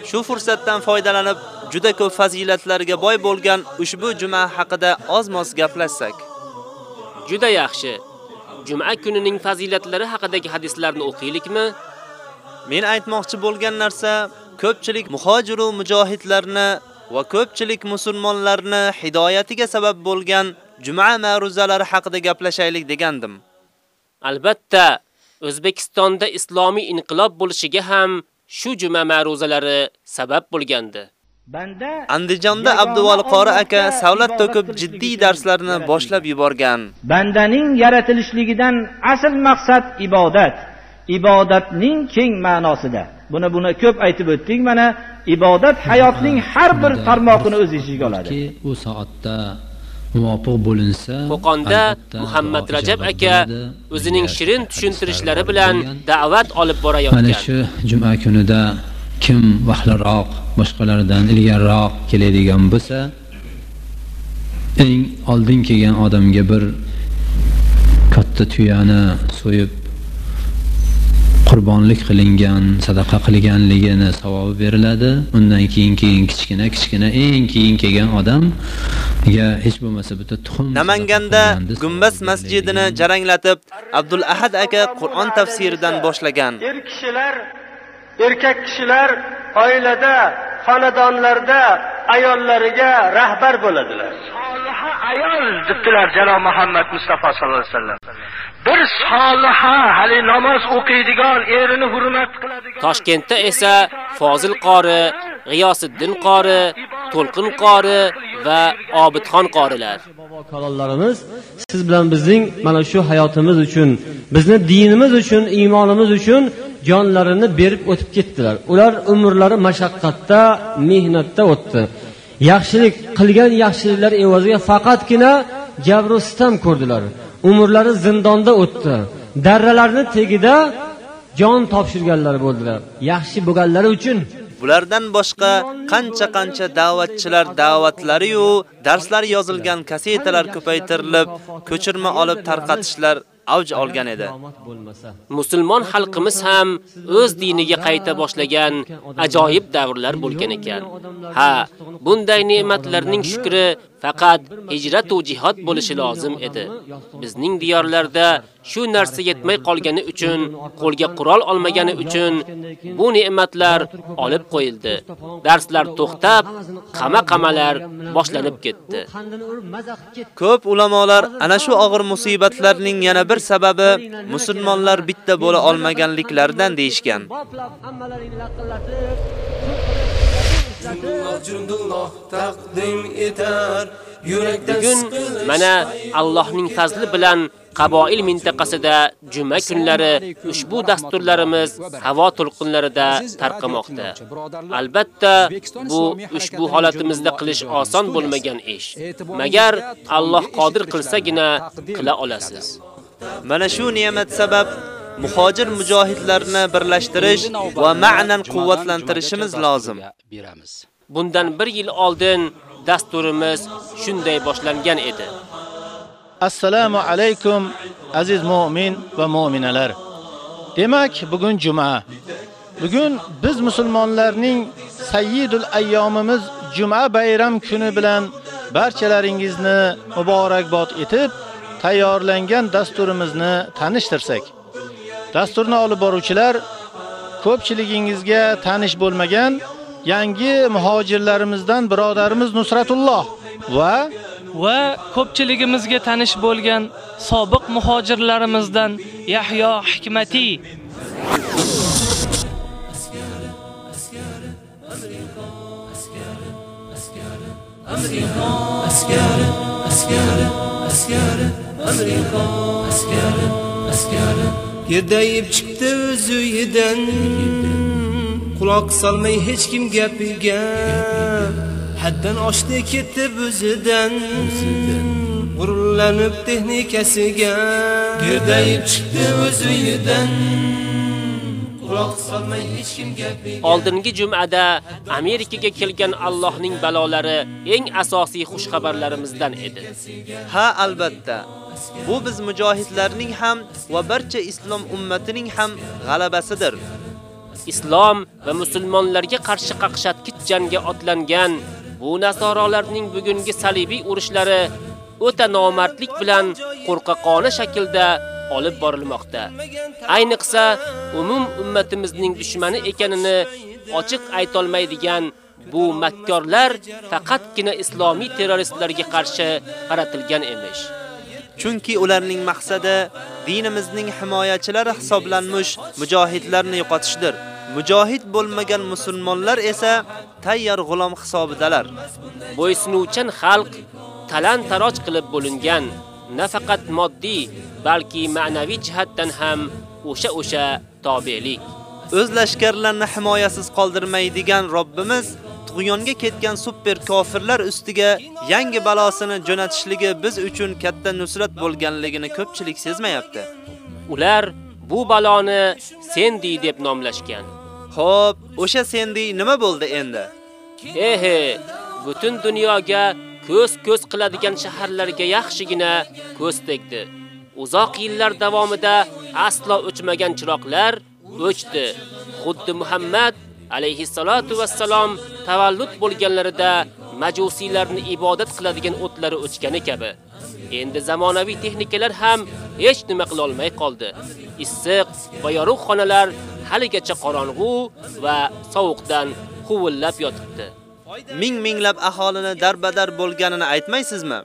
shu fursatdan foydalanib juda ko'p fazilatlarga boy bo'lgan ushbu juma haqida oz-moz gaplashsak. Juda yaxshi. Juma kunining fazilatlari haqidagi hadislarni o'qiylikmi? Men aytmoqchi bo'lgan narsa ko'pchilik muhojir va mujohidlarni va ko'pchilik musulmonlarni hidoyatiga sabab bo'lgan juma ma'ruzalari haqida gaplashaylik degandim. Albatta, O'zbekistonda islomiy inqilob bo'lishiga ham shu juma ma'ruzalari sabab bo'lgandi. Andijonda Abduvali qori aka savlat to'kib jiddiy darslarni boshlab yuborgan. Bandaning yaratilishligidan asl maqsad ibodat. Ibodatning keng ma'nosida. Buni buni ko'p aytib o'tdik. Mana ibodat hayotning har bir tarmoqini o'z ichiga oladi. U soatda muvofiq bo'linsa, Qo'qonda Muhammad Rajab aka o'zining shirin tushuntirishlari bilan da'vat olib mana borayotgan. shu juma kunida kim vaqtliroq boshqalardan ilgariroq keladigan bo'lsa, eng oldin kelgan odamga bir katta tuyani so'yib qurbonlik qilingan, sadaqa qilganligini savobi beriladi. Undan keyin keyin kichkina kichkina eng keyin kelgan odamga hech bo'lmasa bitta tuxum Namanganda Gumbaz masjidini jaranglatib, Abdul Ahad aka Qur'on tafsiridan boshlagan. Er kishilar, erkak kishilar oilada, xonadonlarda ayollariga rahbar bo'ladilar. Soliha ayol debdilar janob Muhammad Mustafa sallallohu alayhi vasallam. Bir soliha, hali namoz o'qiydigan, erini hurmat qiladigan Toshkentda esa Fozil qori, G'iyosiddin qori, To'lqin qori va Obidxon qorilar. Kalonlarimiz siz bilan bizning mana shu hayotimiz uchun, bizni dinimiz uchun, iymonimiz uchun jonlarini berib o'tib ketdilar. Ular umrlari mashaqqatda, mehnatda o'tdi. Yaxshilik qilgan yaxshiliklar evaziga faqatgina jabru sitam ko'rdilar. Umrlari zindonda o'tdi. Darralarni tagida jon topshirganlar bo'ldilar. Yaxshi bo'lganlari uchun Bulardan boshqa qancha-qancha da'vatchilar da'vatlari yu darslar yozilgan kasetalar ko'paytirilib, ko'chirma olib tarqatishlar avj olgan edi. Musulmon xalqimiz ham o'z diniga qayta boshlagan ajoyib davrlar bo'lgan ekan. Ha, bunday ne'matlarning shukri faqat hijrat va jihad bo'lishi lozim edi. Bizning diyorlarda shu narsa yetmay qolgani uchun, qo'lga qurol olmagani uchun bu ne'matlar olib qo'yildi. Darslar to'xtab, qama-qamalar boshlanib ketdi. Ko'p ulamolar ana shu og'ir musibatlarning yana bir sababi musulmonlar bitta bo'la olmaganliklaridan deyishgan. Bugun mana Allohning fazli bilan Qaboil mintaqasida juma kunlari ushbu dasturlarimiz havo to'lqinlarida tarqamoqda. Albatta, bu ushbu holatimizda qilish oson bo'lmagan ish. Magar Alloh qodir qilsagina qila olasiz. Mana shu ne'mat sabab muhojir mujohidlarni birlashtirish va ma'nan quvvatlantirishimiz lozim. Bundan 1 yil oldin dasturimiz shunday boshlangan edi. Assalomu alaykum aziz mu'min va mu'minalar. Demak, bugun juma. Bugun biz musulmonlarning sayyidul ayyomimiz juma bayram kuni bilan barchalaringizni muborakbod etib, tayyorlangan dasturimizni tanishtirsak. Dasturni olib boruvchilar ko'pchiligingizga tanish bo'lmagan yangi muhojirlarimizdan birodarimiz Nusratulloh va va ko'pchiligimizga tanish bo'lgan sobiq muhojirlarimizdan Yahyo Hikmati askari askari askari Amerika askari askari. Yerdayib chiqdi o'z uyidan Quloq solmay hech kim gapiga Haddan oshdi ketib o'zidan. G'ururlanib texnikasiga. Yerdayib chiqdi o'z uyidan Quloq solmay hech kim gapiga Oldingi jumada Amerikaga kelgan Allohning balolari eng asosiy xush xabarlarimizdan edi. Ha, albatta. Bu biz mujohidlarning ham va barcha islom ummatining ham g'alabasidir. Islom va musulmonlarga qarshi qaqshatgich jangga otlangan bu nasorolarning bugungi salibiy urushlari o'ta nomardlik bilan qo'rqaqona shaklda olib borilmoqda. Ayniqsa umum ummatimizning dushmani ekanini ochiq aytolmaydigan bu makkorlar faqatgina islomiy terroristlarga qarshi qaratilgan emish. Chunki ularning maqsadi dinimizning himoyachilari hisoblanmush mujohidlarni yo'qotishdir. Mujohid bo'lmagan musulmonlar esa tayyor g'ulom hisobidalar. Bo'ysunuvchan xalq talant-taroj qilib bo'lingan, nafaqat moddiy, balki ma'naviy jihatdan ham o'sha-o'sha tobelik. O'z lashkarlarini himoyasiz qoldirmaydigan Robbimiz tug'yonga ketgan super kofirlar ustiga yangi balosini jo'natishligi biz uchun katta nusrat bo'lganligini ko'pchilik sezmayapti. Ular bu baloni Sendi deb nomlashgan. Xo'p, o'sha Sendi nima bo'ldi endi? Ehe, butun dunyoga ko'z-ko'z qiladigan shaharlarga yaxshigina ko'z tegdi. Uzoq yillar davomida aslo o'chmagan chiroqlar o'chdi. Xuddi Muhammad alayhi salatu vassalom tavallud bo'lganlarida majusiylarni ibodat qiladigan o'tlari o'chgani kabi. Endi zamonaviy texnikalar ham hech nima qila olmay qoldi. Issiq va yorug' xonalar haligacha qorong'u va sovuqdan huvillab yotibdi. Ming minglab aholini darbadar bo'lganini aytmaysizmi?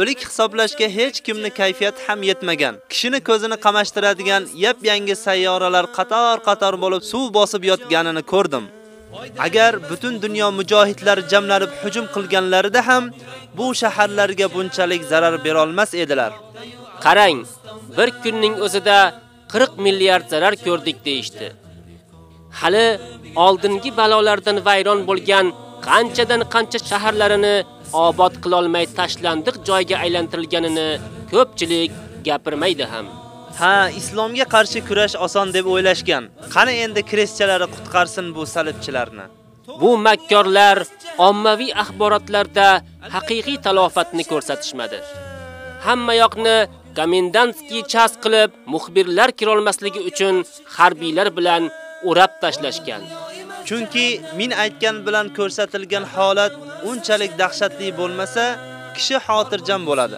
O'lik hisoblashga hech kimni kayfiyat ham yetmagan. Kishini ko'zini qamashtiradigan yap-yangi sayyoralar qator-qator bo'lib suv bosib yotganini ko'rdim. Agar butun dunyo mujohidlari jamlanib hujum qilganlarida ham bu shaharlarga bunchalik zarar bera olmas edilar. Qarang, bir kunning o'zida 40 milliard zarar ko'rdik deyshti. Hali oldingi balolardan vayron bo'lgan qanchadan qancha shaharlarini obod qila olmay tashlandiq joyga aylantirilganini ko'pchilik gapirmaydi ham. Ha, islomga qarshi kurash oson deb o'ylashgan. Qani endi kristchalari qutqarsin bu salibchilarni. Bu makkorlar ommaviy axborotlarda haqiqiy talofatni ko'rsatishmadi. Hamma yoqni komendantskiy chas qilib, muxbirlar kirolmasligi uchun harbiylar bilan o'rab tashlashgan. Chunki men aytgan bilan ko'rsatilgan holat unchalik dahshatli bo'lmasa, kishi xotirjam bo'ladi.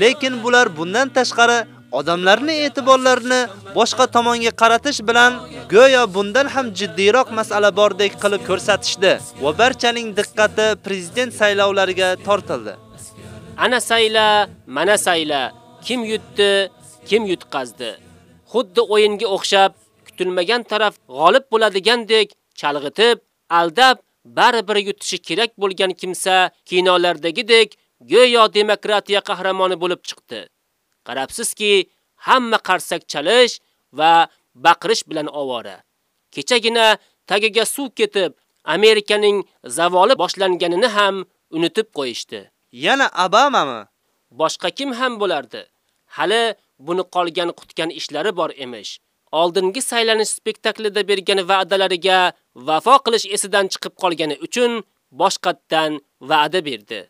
Lekin bular bundan tashqari odamlarni e'tiborlarini boshqa tomonga qaratish bilan go'yo bundan ham jiddiyroq masala bordek qilib ko'rsatishdi va barchaning diqqati prezident saylovlariga tortildi. Ana sayla, mana sayla, kim yutdi, kim yutqazdi. Xuddi o'yinga o'xshab, kutilmagan taraf g'olib bo'ladigandek chalg'itib, aldab, baribir yutishi kerak bo'lgan kimsa kinolardagidek go'yo demokratiya qahramoni bo'lib chiqdi. Qarabsizki, hamma qarsak chalish va baqirish bilan ovora. Kechagina tagiga suv ketib, Amerikaning zavoli boshlanganini ham unutib qo'yishdi. Yana Obamami? Boshqa kim ham bo'lardi? Hali buni qolgan qutgan ishlari bor emish. Oldingi saylanish spektaklida bergan va'dalariga vafo qilish esidan chiqib qolgani uchun boshqatdan va'da berdi.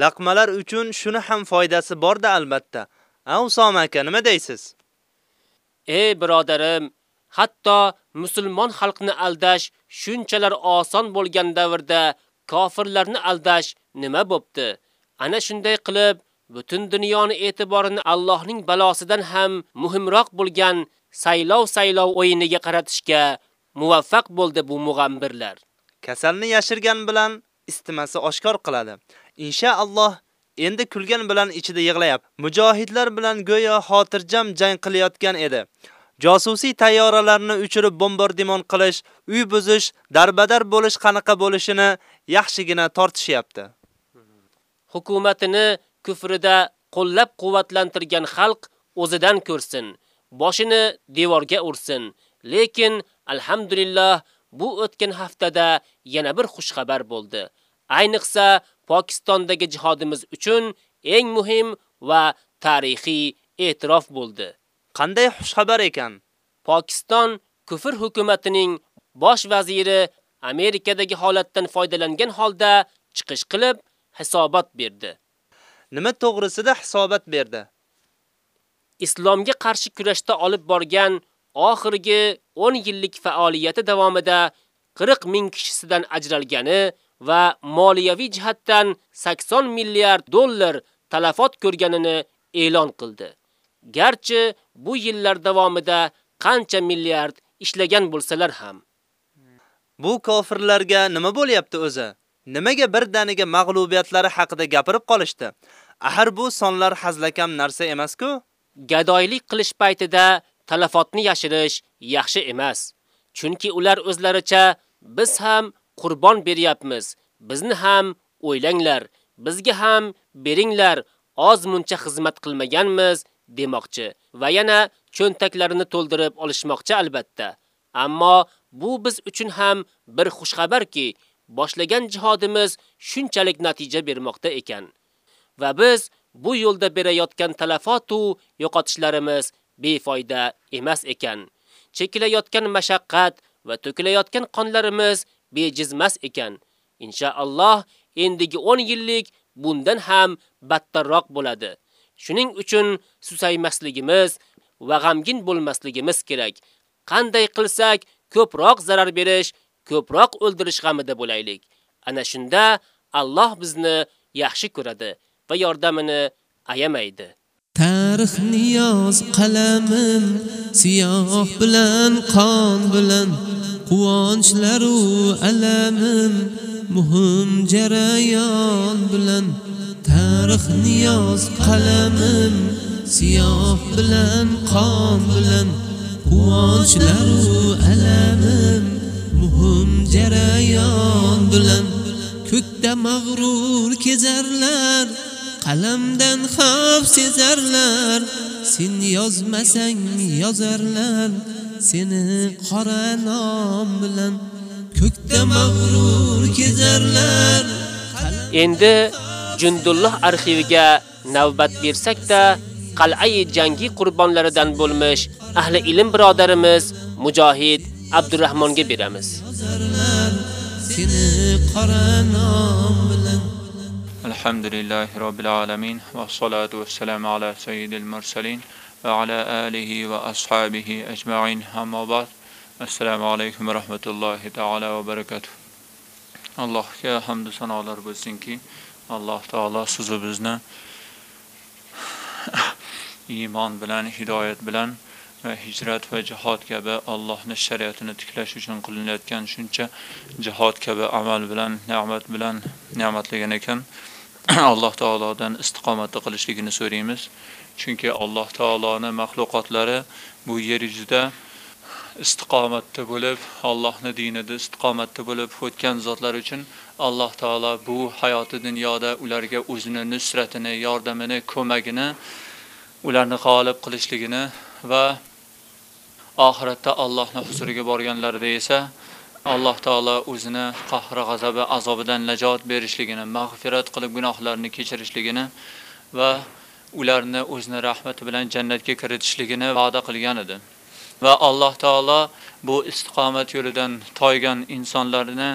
Laqmalar uchun shuni ham foydasi borda albatta. Avsom aka, nima deysiz? Ey birodarim, hatto musulmon xalqni aldash shunchalar oson bo'lgan davrda kofirlarni aldash nima bo'pti? Ana shunday qilib butun dunyoni e'tiborini Allohning balosidan ham muhimroq bo'lgan saylov-saylov o'yiniga qaratishga muvaffaq bo'ldi bu mug'ambirlar. Kasalni yashirgan bilan istimasi oshkor qiladi. Inshaalloh endi kulgan bilan ichida yig'layapti. Mujohidlar bilan go'yo xotirjam jang qilayotgan edi. Josusiy tayyoralarni uchirib bombardimon qilish, uy buzish, darbadar bo'lish qanaqa bo'lishini yaxshigina tortishyapti. Hukumatini kufrida qo'llab-quvvatlantirgan xalq o'zidan ko'rsin, boshini devorga ursin. Lekin alhamdulillah bu o'tgan haftada yana bir xush xabar bo'ldi. Ayniqsa Pokistondagi jihodimiz uchun eng muhim va tarixiy e'tirof bo'ldi. Qanday xush xabar ekan? Pokiston kufr hukumatining bosh vaziri Amerikadagi holatdan foydalangan holda chiqish qilib hisobot berdi. Nima to'g'risida hisobot berdi? Islomga qarshi kurashda olib borgan oxirgi 10 yillik faoliyati davomida 40 ming kishisidan ajralgani va moliyaviy jihatdan 80 milliard dollar talafot ko'rganini e'lon qildi. Garchi bu yillar davomida qancha milliard ishlagan bo'lsalar ham. Bu kofirlarga nima bo'lyapti o'zi? Nimaga birdaniga mag'lubiyatlari haqida gapirib qolishdi? Axir bu sonlar hazlakam narsa emas-ku? Gadoylik qilish paytida talafotni yashirish yaxshi emas. Chunki ular o'zlaricha biz ham qurbon beryapmiz. Bizni ham o'ylanglar, bizga ham beringlar. Oz muncha xizmat qilmaganmiz demoqchi va yana cho'ntaklarini to'ldirib olishmoqchi albatta. Ammo bu biz uchun ham bir xush xabarki, boshlagan jihodimiz shunchalik natija bermoqda ekan. Va biz bu yo'lda berayotgan talafot u yo'qotishlarimiz befoyda emas ekan. Chekilayotgan mashaqqat va to'kilayotgan qonlarimiz bejizmas ekan. Inshaalloh endigi 10 yillik bundan ham battarroq bo'ladi. Shuning uchun susaymasligimiz va g'amgin bo'lmasligimiz kerak. qanday qilsak ko'proq zarar berish, ko'proq o'ldirish g'amida bo'laylik. Ana shunda Alloh bizni yaxshi ko'radi va yordamini ayamaydi. Tarix niyoz qalamim siyoh bilan qon bilan quvonchlar u alamim muhim jarayon bilan. Tarix niyoz qalamim siyoh bilan qon bilan quvonchlar u alamim muhim jarayon bilan. Ko'kda mag'rur kezarlar qalamdan xavf sezarlar sen yozmasang yozarlar seni qora nom bilan ko'kda mag'rur kezarlar Endi Jundulloh arxiviga navbat bersak-da, qal'ai jangi qurbonlaridan bo'lmish ahli ilm birodarimiz Mujohid Abdurrahmonga beramiz. seni qora nom bilan Elhamdülillahi Rabbil alemin ve salatu ve selamu ala Sayyidil mursalin ve ala alihi ve ashabihi ajma'in amma ba'd. Esselamu aleyküm ve rahmetullahi teala ve berekatuh. Allah'a hamdü sanalar bilsin ki Allah Teala sizi bizni iymon bilan, hidoyat bilan va hijrat va jihad kabi Allohning shariatini tiklash uchun qilinayotgan shuncha jihad kabi amal bilan, ne'mat bilan ne'matlagan ekan. alloh taolodan istiqomatda qilishligini so'raymiz. Chunki alloh taoloning maxluqotlari bu yer yuzida istiqomatda bo'lib Allohning dinida istiqomatda bo'lib o'tgan zotlar uchun Alloh taolo bu hayoti dunyoda ularga o'zini nusratini, yordamini, ko'magini ularni g'olib qilishligini va oxiratda Allohning huzuriga borganlarida esa Alloh taolo o'zini qahri g'azabi azobidan najot berishligini, mag'firat qilib gunohlarni kechirishligini va ularni o'zini rahmati bilan jannatga kiritishligini va'da qilgan edi. Va Alloh taolo bu istiqomat yo'lidan toygan insonlarni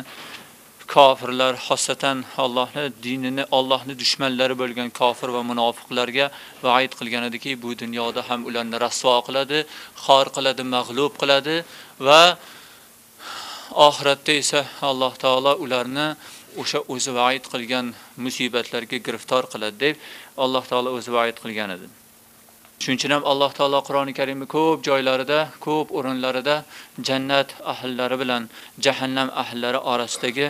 kofirlar, xosatan Allohni dinini, Allohni dushmanlari bo'lgan kofir va munofiqlarga va'id qilgan ediki, bu dunyoda ham ularni rasvo qiladi, xor qiladi, mag'lub qiladi va oxiratda esa Alloh taolo ularni o'sha o'zi va'id qilgan musibatlarga giriftor qiladi deb Alloh taolo o'zi va'id qilgan edi. Shuning uchun ham Alloh taolo Qur'oni Karimni ko'p joylarida, ko'p o'rinlarida jannat ahllari bilan jahannam ahllari orasidagi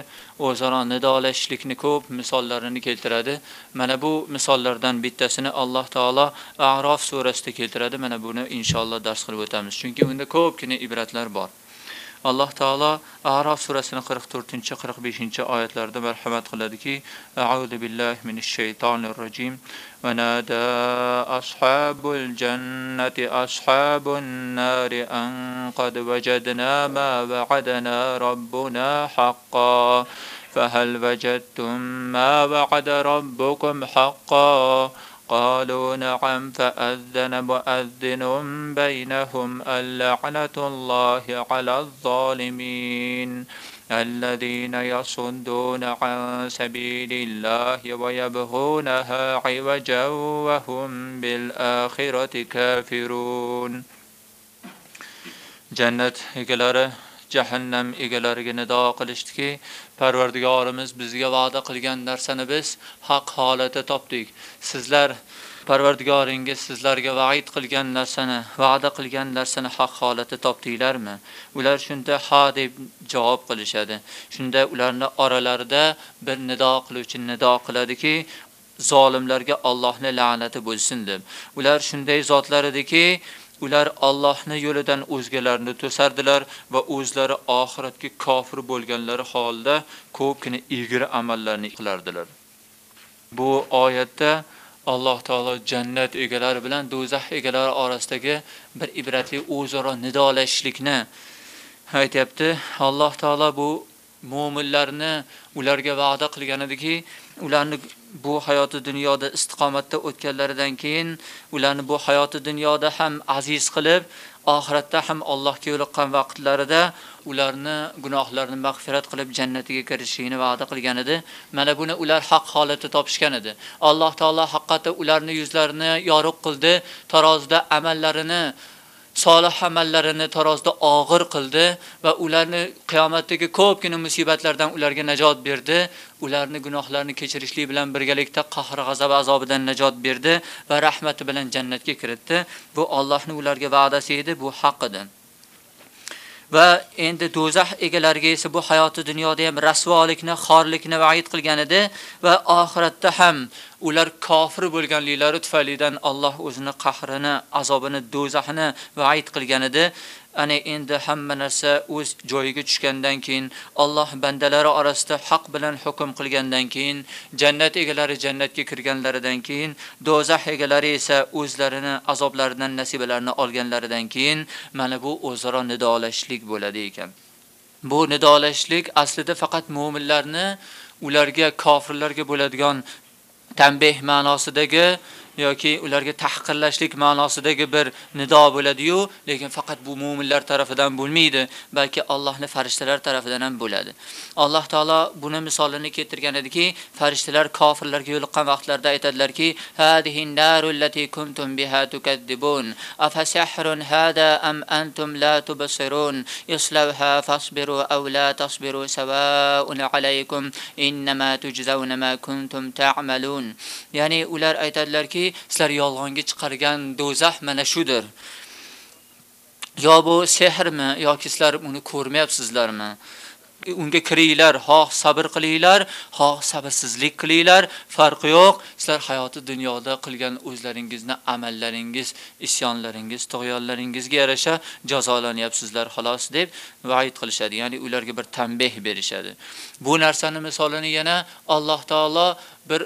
o'zaro nidolashishlikni ko'p misollarini keltiradi. Mana bu misollardan bittasini Alloh taolo A'rof surasida keltiradi. Mana buni inshaalloh dars qilib o'tamiz. Chunki unda ko'pgina ibratlar bor. Allah Taala Araf surəsinin 44-cü 45-ci ayətlərində mərhəmət qıladı ki: "Əuzu billahi minəşşeytanirracim və nada ashabul cenneti ashabun nari an qad vecedna ma va'adana rabbuna haqqan" فهل وجدتم ما وعد ربكم حقا قالوا نعم فأذن مؤذن بينهم اللعنة الله على الظالمين الذين يصدون عن سبيل الله ويبغونها عوجا وهم بالآخرة كافرون. جنة egalari jahannam egalariga nido qilishdiki parvardigorimiz bizga va'da qilgan narsani biz haq holatda topdik. Sizlar parvardigoringiz sizlarga va'id qilgan narsani va'da qilgan narsani haq holatda topdinglarmi? Ular shunda ha deb javob qilishadi. Shunda ularni oralarida bir nido qiluvchi nido qiladiki zolimlarga Allohning la'nati bo'lsin deb. Ular shunday zotlar ediki ular Allohning yo'lidan o'zgalarni to'sardilar va o'zlari oxiratga kofir bo'lganlari holda ko'pgina egri amallarni qilardilar. Bu oyatda Alloh taolo jannat egalari bilan do'zax egalari orasidagi bir ibratli o'zaro nidolashishlikni aytayapti. Alloh taolo bu mu'minlarni ularga va'da qilgan ediki, ularni bu hayoti dunyoda istiqomatda o'tganlaridan keyin ularni bu hayoti dunyoda ham aziz qilib, oxiratda ham Allohga yo'liqqan vaqtlarida ularni gunohlarini mag'firat qilib jannatiga kirishini va'da qilgan edi. Mana buni ular haq holatda topishgan edi. Alloh taolo haqiqatda ularni yuzlarini yorug' qildi, tarozida amallarini solih amallarini tarozda og'ir qildi va ularni qiyomatdagi ko'pgina musibatlardan ularga najot berdi. Ularni gunohlarini kechirishlik bilan birgalikda qahr g'azab azobidan najot berdi va rahmati bilan jannatga kiritdi. Bu Allohning ularga va'dasi edi, bu haq edi. Va endi do'zax egalariga esa bu hayoti dunyoda ham rasvolikni, xorlikni va'id qilgan edi va oxiratda ham ular kofir bo'lganliklari tufaylidan Alloh o'zini qahrini, azobini, do'zaxini va'id qilgan edi. Ana endi hamma narsa o'z joyiga tushgandan keyin Alloh bandalari orasida haq bilan hukm qilgandan keyin jannat egalari jannatga kirganlaridan keyin do'zax egalari esa o'zlarini azoblaridan nasibalarini olganlaridan keyin mana bu o'zaro nidolashlik bo'ladi ekan. Bu nidolashlik aslida faqat mu'minlarni ularga kofirlarga bo'ladigan tanbeh ma'nosidagi yoki ularga tahqirlashlik ma'nosidagi bir nido bo'ladi-yu, lekin faqat bu mu'minlar tarafidan bo'lmaydi, balki Allohning farishtalar tarafidan ham bo'ladi. Alloh taolo buni misolini keltirgan ediki, farishtalar kofirlarga yo'liqqan vaqtlarda aytadilarki, "Hadihin narul lati kuntum biha tukaddibun, afasahrun hada am antum la tubsirun, islawha fasbiru aw la tasbiru sawa'un alaykum, innama tujzauna ma kuntum ta'malun." Ya'ni ular aytadilarki, sizlar yolg'onga chiqargan do'zax mana shudir. Yo bu sehrmi yoki sizlar uni ko'rmayapsizlarmi? unga kiringlar, xoh sabr qilinglar, xoh sabrsizlik qilinglar, farqi yo'q. Sizlar hayoti dunyoda qilgan o'zlaringizni amallaringiz, isyonlaringiz, tug'yonlaringizga yarasha jazolanyapsizlar xolos deb va'id qilishadi. Ya'ni ularga bir tanbeh berishadi. Bu narsani misolini yana Alloh taolo bir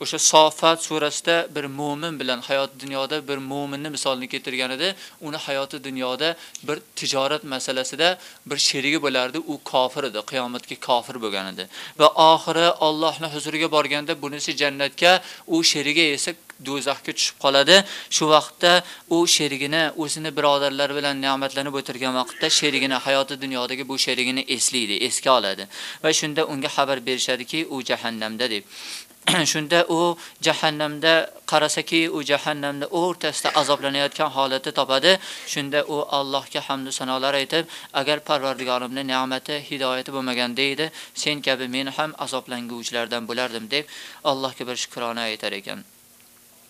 o'sha Sofat surasida bir mu'min bilan hayot dunyoda bir mu'minni misolini keltirganida. Uni hayoti dunyoda bir tijorat masalasida bir sherigi bo'lardi, u kofir edi, qiyomatga kofir bo'lgan edi. Va oxiri Allohning huzuriga borganda bunisi jannatga, u sherigi esa do'zaxga tushib qoladi. Shu vaqtda u sherigini, o'zini birodarlari bilan ne'matlanib o'tirgan vaqtda sherigini hayoti dunyodagi bu sherigini eslaydi, esga oladi va shunda unga xabar berishadiki, u jahannamda deb. shunda u jahannamda qarasaki u jahannamda o'rtasida azoblanayotgan holatni topadi. Shunda u Allohga hamd va sanolar aytib agar parvardigorimning ne'mati hidoyati bo'lmaganda edi sen kabi men ham azoblanguvchilardan bo'lardim deb Allohga bir shukrona aytar ekan.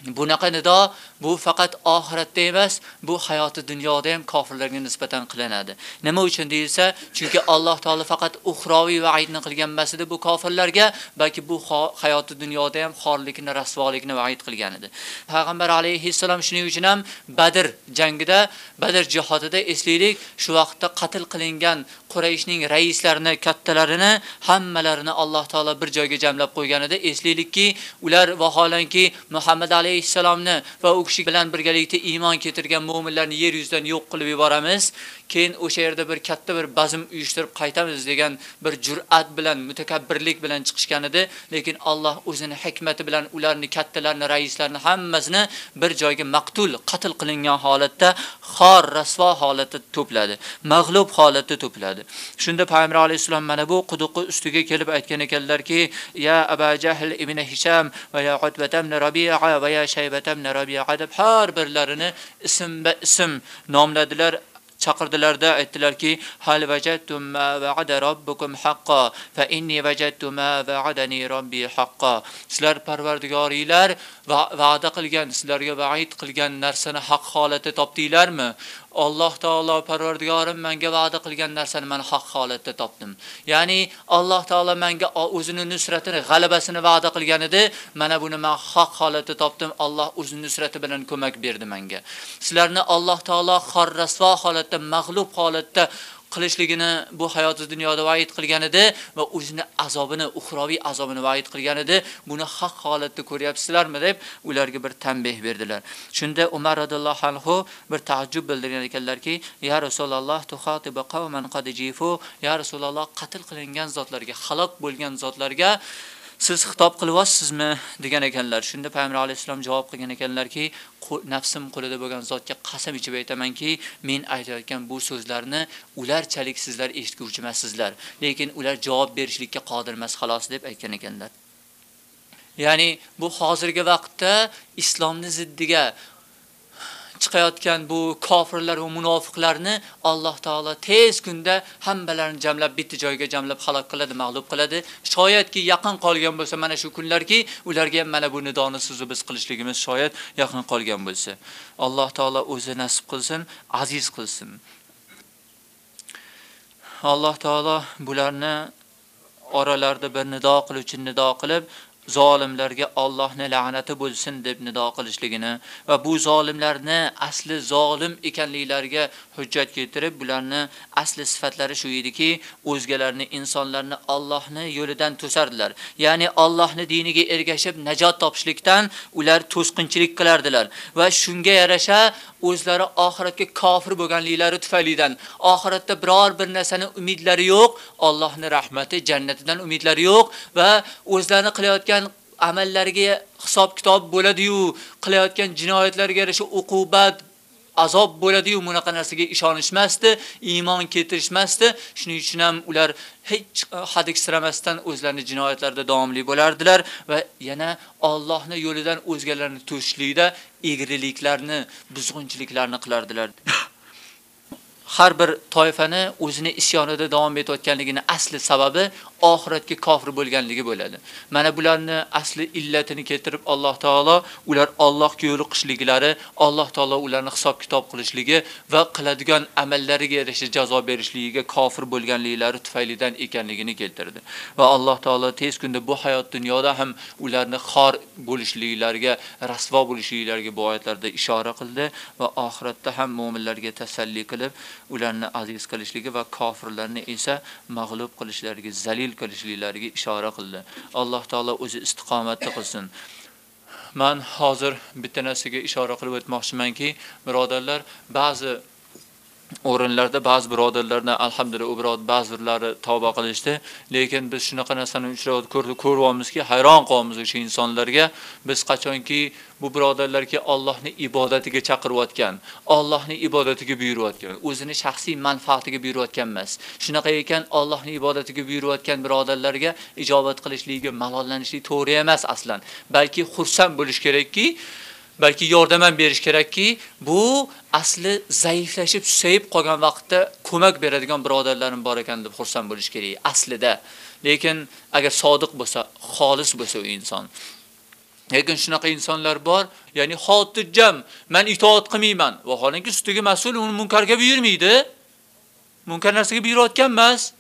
Bunaqa nido bu faqat oxiratda emas, bu hayoti dunyoda ham kofirlarga nisbatan qilinadi. Nima uchun deyilsa, chunki Alloh taolo faqat uxroviy va'idni qilgan emas edi bu kofirlarga, balki bu hayoti dunyoda ham xorlikni, rasvolikni va'id qilgan edi. Payg'ambar alayhissalom shuning uchun ham Badr jangida, Badr jihodida eslaylik, shu vaqtda qatl qilingan Qurayshning raislarini, kattalarini hammalarini Alloh taolo bir joyga jamlab qo'ygan edi. Eslaylikki, ular vaholanki Muhammad alayhissalomni va u kishi bilan birgalikda iymon keltirgan mu'minlarni yer yuzidan yo'q qilib yuboramiz. Keyin o'sha yerda bir katta bir bazm uyushtirib qaytamiz degan bir jur'at bilan, mutakabbirlik bilan chiqishgan edi, lekin Alloh o'zini hikmati bilan ularni kattalarni, raislarni hammasini bir joyga maqtul, qatl qilingan holatda, xor, rasvo holatda to'pladi. Mag'lub holatda to'pladi. Shunda Payg'ambar alayhissalom mana bu quduqqa ustiga kelib aytgan ekanlarki, ya Aba Jahl ibn Hisham va ya Utbah ibn Rabi'a va ya Shayba ibn Rabi'a deb har birlarini ism va ism nomladilar. chaqirdilarda aytdilarki hal vajadtum ma va'ada robbukum haqqo fa inni vajadtu ma va'adani robbi haqqo sizlar parvardigoringlar va'da qilgan sizlarga va'id qilgan narsani haq holatda topdinglarmi Alloh taolo parvardigorim menga va'da qilgan narsani men haq holatda topdim. Ya'ni Alloh taolo menga o'zini nusratini, g'alabasini va'da qilgan edi, mana buni men haq holatda topdim. Alloh o'zining nusrati bilan ko'mak berdi menga. Sizlarni Alloh taolo xorrasvo holatda, mag'lub holatda qilishligini bu hayoti dunyoda va'id qilgan edi va o'zini azobini, uxroviy azobini va'id qilgan edi. Buni haq holatda ko'ryapsizlarmi deb ularga bir tanbeh berdilar. Shunda Umar radhiyallohu anhu bir ta'ajjub bildirgan ekanlarki, "Ya Rasululloh, tuxatiba qawman qad jifu." Ya Rasululloh, qatl qilingan zotlarga, halok bo'lgan zotlarga siz xitob qilyapsizmi degan ekanlar. Shunda Payg'ambar alayhisalom javob qilgan ekanlarki, nafsim qo'lida bo'lgan zotga qasam ichib aytamanki, men aytayotgan bu so'zlarni ularchalik sizlar eshitguvchi emassizlar, lekin ular javob berishlikka qodir emas xolos deb aytgan ekanlar. Ya'ni bu hozirgi vaqtda islomni ziddiga chiqayotgan bu kofirlar va munofiqlarni Alloh taolo tez kunda hammalarini jamlab bitta joyga jamlab halok qiladi, mag'lub qiladi. Shoyatki yaqin qolgan bo'lsa mana shu kunlarki ularga ham mana bu nidoni sizni biz qilishligimiz shoyat yaqin qolgan bo'lsa. Alloh taolo o'zi nasib qilsin, aziz qilsin. Alloh taolo bularni oralarida bir nido qiluvchi nido qilib zolimlarga Allohni la'nati bo'lsin deb nido qilishligini va bu zolimlarni asli zolim ekanliklariga hujjat keltirib bularni asli sifatlari shu ediki o'zgalarni insonlarni Allohni yo'lidan to'sardilar. Ya'ni Allohni diniga ergashib najot topishlikdan ular to'sqinchilik qilardilar va shunga yarasha o'zlari oxiratga kofir bo'lganliklari tufaylidan oxiratda biror bir narsani umidlari yo'q, Allohning rahmati, jannatidan umidlari yo'q va o'zlarini qilayotgan amallariga hisob kitob bo'ladi-yu, qilayotgan jinoyatlarga yarasha uqubat azob bo'ladi-yu, bunaqa narsaga ishonishmasdi, iymon keltirishmasdi. Shuning uchun ham ular hech hadiksiramasdan o'zlarini jinoyatlarda davomli bo'lardilar va yana Allohning yo'lidan o'zgalarni to'shlikda egriliklarni, buzg'unchiliklarni qilardilar. har bir toifani o'zini isyonida davom etayotganligini asli sababi oxiratga kofir bo'lganligi bo'ladi. Mana bularni asli illatini keltirib Alloh taolo ular Allohga yo'l qishliklari, Alloh taolo ularni hisob kitob qilishligi va qiladigan amallariga yarasha jazo berishligiga kofir bo'lganliklari tufaylidan ekanligini keltirdi. Va Alloh taolo tez kunda bu hayot dunyoda ham ularni xor bo'lishliklariga, rasvo bo'lishliklariga bu oyatlarda ishora qildi va oxiratda ham mu'minlarga tasalli qilib ularni aziz qilishligi va kofirlarni esa mag'lub qilishlariga, zalil qilishliklariga ishora qildi. Alloh taolo o'zi istiqomatda qilsin. Man hozir bitta narsaga ishora qilib o'tmoqchimanki, birodarlar, ba'zi o'rinlarda ba'zi birodarlardan alhamdulillah u birod ba'zilari tavba qilishdi, lekin biz shunaqa narsani uchrab ko'rib ko'ryapmizki, hayron qolamiz o'sha insonlarga. Biz qachonki bu birodarlarga Allohni ibodatiga chaqirayotgan, Allohni ibodatiga buyurayotgan, o'zini shaxsiy manfaatiga buyurayotgan emas. Shunaqa ekan Allohni ibodatiga buyurayotgan birodarlarga ijobat qilishligiga malollanishlik to'g'ri emas aslan. Balki xursand bo'lish kerakki, balki yordam ham berish kerakki, bu asli zaiflashib, susayib qolgan vaqtda ko'mak beradigan birodarlarim bor ekan deb xursand bo'lish kerak aslida. Lekin agar sodiq bo'lsa, xolis bo'lsa u inson. Lekin shunaqa insonlar bor, ya'ni xotirjam, men itoat qilmayman. Vaholanki ustiga mas'ul uni munkarga buyurmaydi. Munkar narsaga buyurayotgan emas,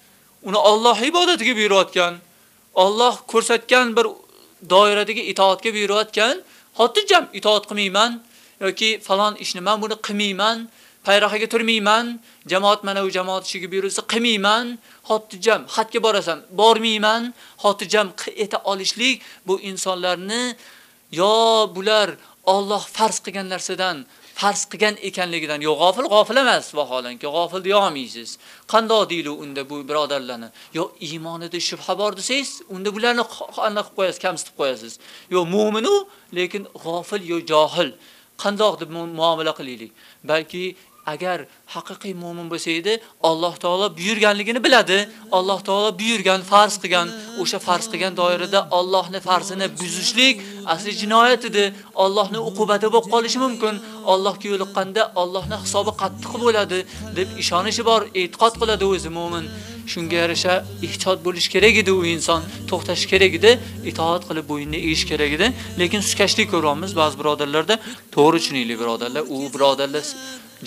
uni Alloh ibodatiga buyurayotgan. Alloh ko'rsatgan bir doiradagi itoatga buyurayotgan. xotirjam itoat qilmayman yoki falon ishni men buni qilmayman, payrohaga turmayman, jamoat mana u jamoat ishiga buyurilsa qilmayman, xotirjam xatga borasan, bormayman, xotirjam eta olishlik bu insonlarni yo bular Alloh farz qilgan narsadan farz qilgan ekanligidan yo g'ofil g'ofil emas vaholanki g'ofil deya olmaysiz. Qandoq deylu unda bu birodarlarni? Yo iymonida shubha bor desangiz, unda bularni qanday qilib qo'yasiz, kamsitib qo'yasiz. Yo mu'minu, lekin g'ofil yo johil. Qandoq deb muomala qilaylik? Balki agar haqiqiy mu'min bo'lsa edi, Alloh taolo buyurganligini biladi. Alloh taolo buyurgan, farz qilgan, o'sha farz qilgan doirada Allohning farzini buzishlik asli jinoyat edi. Allohning uqubati bo'lib qolishi mumkin. Allohga yo'liqqanda Allohning hisobi qattiq bo'ladi deb ishonishi bor, e'tiqod qiladi o'zi mu'min. Shunga yarasha ehtiyot bo'lish kerak edi u inson, to'xtash kerak edi, itoat qilib bo'yinni egish kerak edi. Lekin suskashlik ko'ryapmiz ba'zi birodarlarda. To'g'ri tushuninglar birodarlar, u birodarlar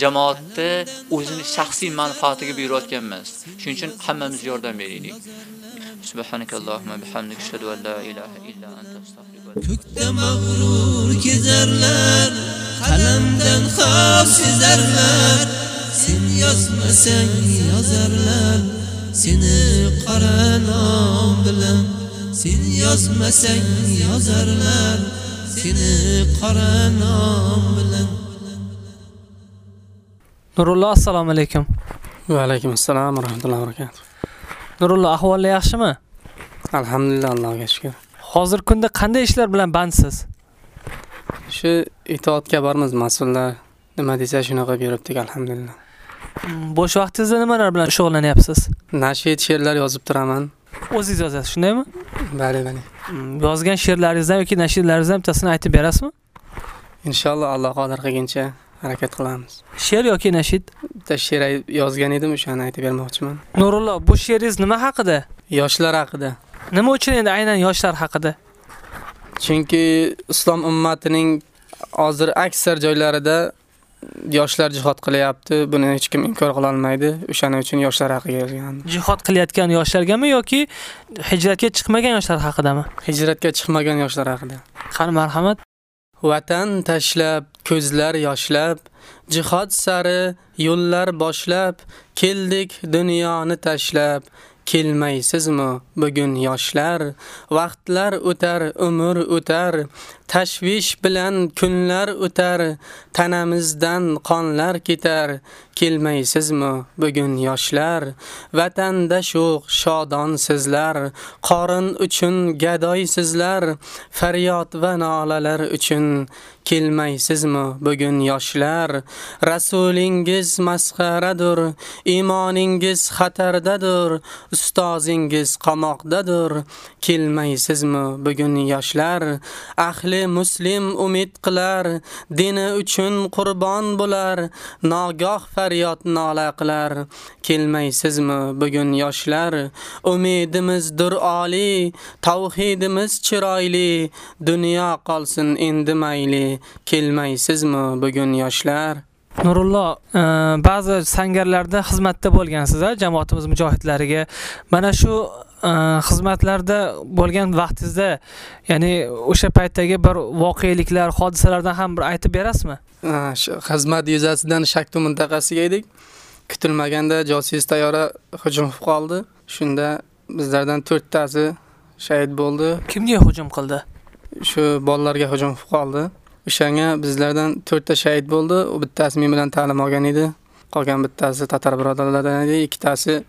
jamoatda o'zini shaxsiy manfaatiga buyurayotgan emas. Shuning uchun hammamiz yordam beraylik. Subhanakallohumma bihamdika ashhadu an la ilaha illa anta astag'firuka Ko'kda mag'rur kezarlar, qalamdan xavf sezarlar. Sen yozmasang yozarlar, seni qora nom bilan. Sen yozmasang yozarlar, seni qora nom bilan. Nurullo assalomu alaykum. Va alaykum assalom va rahmatullohi va barakatuh. Nurullo ahvoli yaxshimi? Alhamdulillah Allohga shukr. Hozir kunda qanday ishlar bilan bandsiz? Shu itoatga bormiz mas'ullar nima desa shunaqa buyuribdik alhamdulillah. Bo'sh vaqtingizda nimalar bilan shug'ullanyapsiz? Nashid she'rlar yozib turaman. O'zingiz yozasiz, shundaymi? Bali, bali. Yozgan she'rlaringizdan yoki nashrlaringizdan bittasini aytib berasizmi? Inshaalloh Alloh qodir qilguncha harakat qilamiz. She'r yoki nashid? Bitta she'r yozgan edim, o'shani aytib bermoqchiman. Nurullo, bu she'ringiz nima haqida? Yoshlar haqida. Nima uchun endi aynan yoshlar haqida? Chunki islom ummatining hozir aksar joylarida yoshlar jihad qilyapti. Buni hech kim inkor qila olmaydi. O'shaning uchun yoshlar haqiga yozgandim. Jihod qilayotgan yoshlargami yoki hijratga chiqmagan yoshlar haqidami? Hijratga chiqmagan yoshlar haqida. Qani marhamat. Vatan tashlab, ko'zlar yoshlab, jihod sari yo'llar boshlab, keldik dunyoni tashlab. Kelmaysizmi bugun yoshlar? Vaqtlar o'tar, umr o'tar, tashvish bilan kunlar o'tar, tanamizdan qonlar ketar. Kelmaysizmi bugun yoshlar? Vatanda sho'x, shodon sizlar, qorin uchun gadoy sizlar, faryod va nolalar uchun kelmaysizmi bugun yoshlar? Rasulingiz masxaradir, imoningiz xatardadir, ustozingiz qamoqdadir. Kelmaysizmi bugun yoshlar? Ahli muslim umid qilar, dini uchun qurbon bo'lar, nogoh faryod nola qilar. Kelmaysizmi bugun yoshlar? Umidimizdir oli, tavhidimiz chiroyli, dunyo qolsin endi mayli. Kelmaysizmi bugun yoshlar? Nurullo, e, ba'zi sangarlarda xizmatda bo'lgansiz, a, jamoatimiz mujohidlariga. Mana shu xizmatlarda bo'lgan vaqtingizda, ya'ni o'sha paytdagi bir voqeliklar, hodisalardan ham bir aytib berasizmi? Shu xizmat yuzasidan Shaktu mintaqasiga edik. Kutilmaganda josus tayyora hujum qilib qoldi. Shunda bizlardan 4 tasi shahid bo'ldi. Kimga hujum qildi? Shu bolalarga hujum qilib qoldi. O'shanga bizlardan 4 ta shahid bo'ldi. U bittasi men bilan ta'lim olgan edi. Qolgan bittasi tatar birodarlardan edi. Ikkitasi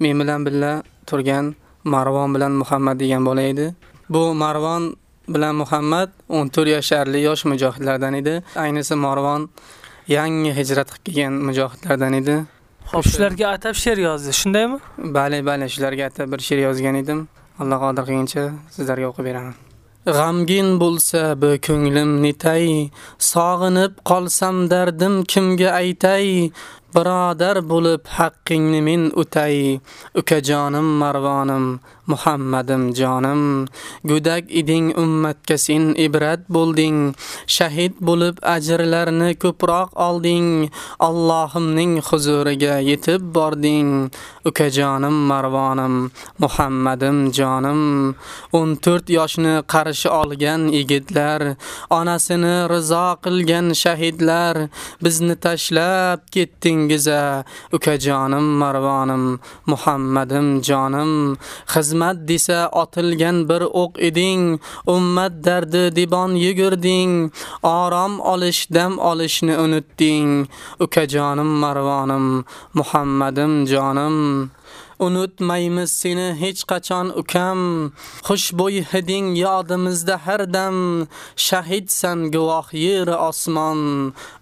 men bilan birga turgan Marvon bilan Muhammad degan bola edi. Bu Marvon bilan Muhammad 14 yasharli yosh mujohidlardan edi. Ayniqsa Marvon yangi hijrat qilib kelgan mujohidlardan edi. Xo'p, shularga atab she'r yozdi, shundaymi? Bale, bale, shularga atab bir she'r yozgan edim. Alloh qodir qilgancha sizlarga o'qib beraman. G'amgin bo'lsa bu ko'nglim netay, sog'inib qolsam dardim kimga aytay? Birodar bo'lib haqqingni men o'tay, ukajonim Marvonim, Muhammadim jonim. Go'dak iding ummatga sen ibrat bo'lding, shahid bo'lib ajrlarni ko'proq olding, Allohimning huzuriga yetib bording. Ukajonim Marvonim, Muhammadim jonim. 14 yoshni qarshi olgan yigitlar, onasini rizo qilgan shahidlar, bizni tashlab ketding ketdingiz-a, ukajonim Marvonim, Muhammadim jonim. Xizmat desa otilgan bir o'q eding, ummat dardi dibon yugirding, orom olish dam olishni unutding. Ukajonim Marvonim, Muhammadim jonim. Unutmaymiz seni hech qachon ukam. Xushbo'y hiding yodimizda har dam. Shahidsan guvoh yer osmon.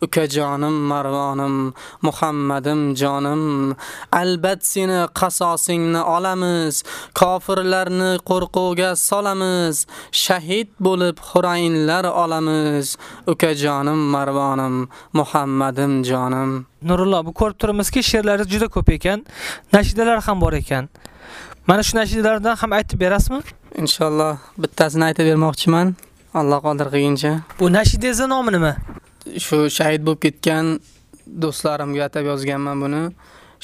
Ukajonim Marvonim, Muhammadim jonim. Albat seni qasosingni olamiz. Kofirlarni qo'rquvga solamiz. Shahid bo'lib xurayinlar olamiz. Ukajonim Marvonim, Muhammadim jonim. Nurullo, bu ko'rib turibmizki, she'rlaringiz juda ko'p ekan, nashidalar ham bor ekan. Mana shu nashidalardan ham aytib berasizmi? Inshaalloh bittasini aytib bermoqchiman. Alloh qodir qilgancha. Bu nashidangizning nomi nima? Shu shahid bo'lib ketgan do'stlarimga atab yozganman buni.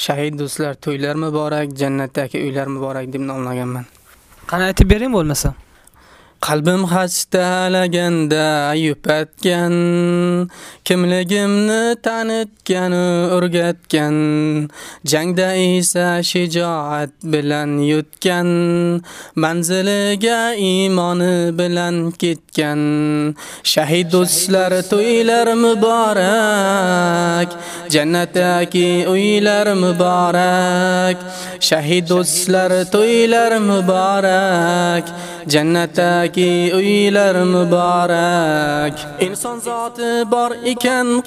Shahid do'stlar to'ylar muborak, jannatdagi uylar muborak deb nomlaganman. Qani aytib bering bo'lmasa. Qalbim xastalaganda yupatgan kimligimni tanitgan o'rgatgan. Jangda esa shijoat bilan yutgan. Manziliga iymoni bilan ketgan. Shahid do'stlar to'ylar muborak. Jannatdagi uylar muborak. Shahid do'stlar to'ylar muborak. Jannatdagi uylar muborak. Inson zoti bor ekan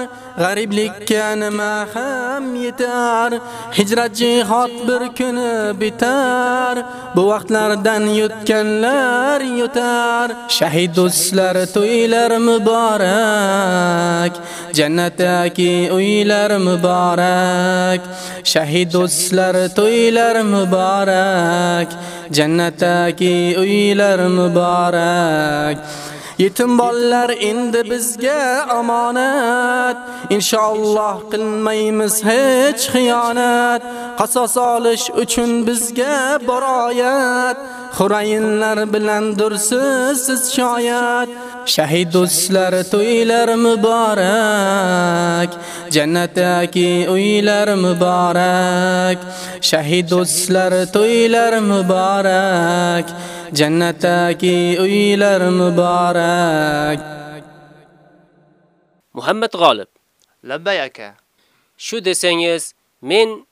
yetar g'ariblikka nima ham yetar. Hijrat jihad bir kuni bitar bu vaqtlardan yutganlar yutar. Shahid do'stlar to'ylar muborak jannatdagi uylar muborak. Shahid do'stlar to'ylar muborak jannatdagi uylar muborak. Yetim bolalar endi bizga omonat. Inshaalloh qilmaymiz hech xiyonat. Qasos olish uchun bizga boroyat. Xurayinlar bilan dursiz siz shoyat. Shahid do'stlar to'ylar muborak. Jannatdagi uylar muborak. Shahid do'stlar to'ylar muborak. Jannatdagi uylar muborak Muhammad G'olib Labbay aka. Shu desangiz, men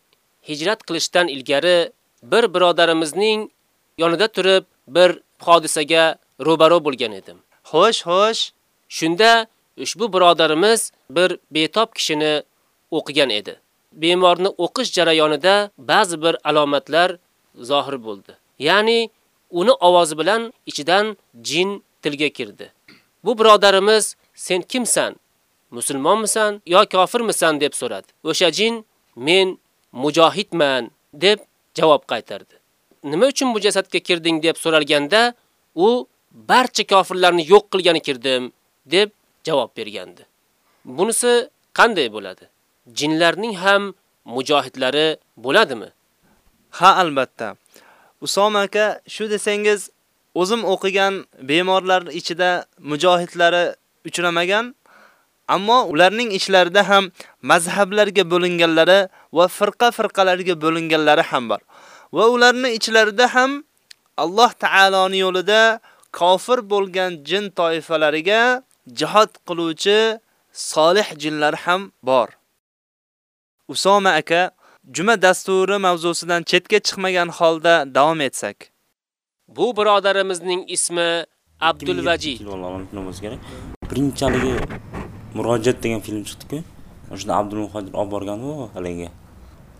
hijrat qilishdan ilgari bir birodarimizning yonida turib bir hodisaga ro'baro bo'lgan edim. Xo'sh, xo'sh. Shunda ushbu birodarimiz bir betob kishini o'qigan edi. Bemorni o'qish jarayonida ba'zi bir alomatlar zohir bo'ldi. Ya'ni uni ovozi bilan ichidan jin tilga kirdi. Bu birodarimiz sen kimsan? Musulmonmisan yo kofirmisan deb so'radi. O'sha jin men mujohidman deb javob qaytardi. Nima uchun bu jasadga kirding deb so'ralganda, u barcha kofirlarni yo'q qilgani kirdim deb javob bergandi. Bunisi qanday bo'ladi? Jinlarning ham mujohidlari bo'ladimi? Ha, albatta. Usom aka, shu desangiz, o'zim o'qigan bemorlar ichida mujohidlari uchramagan, ammo ularning ichlarida ham mazhablarga bo'linganlari va firqa-firqalarga bo'linganlari ham bor. Va ularning ichlarida ham Alloh taoloning yo'lida kofir bo'lgan jin toifalariga jihad qiluvchi solih jinlar ham bor. Usoma aka, juma dasturi mavzusidan chetga chiqmagan holda davom etsak. Bu birodarimizning ismi Abdul Vajid. Birinchiligi Murojaat degan film chiqdi-ku. O'shada Abdul Muhojir olib borgan-ku haliga.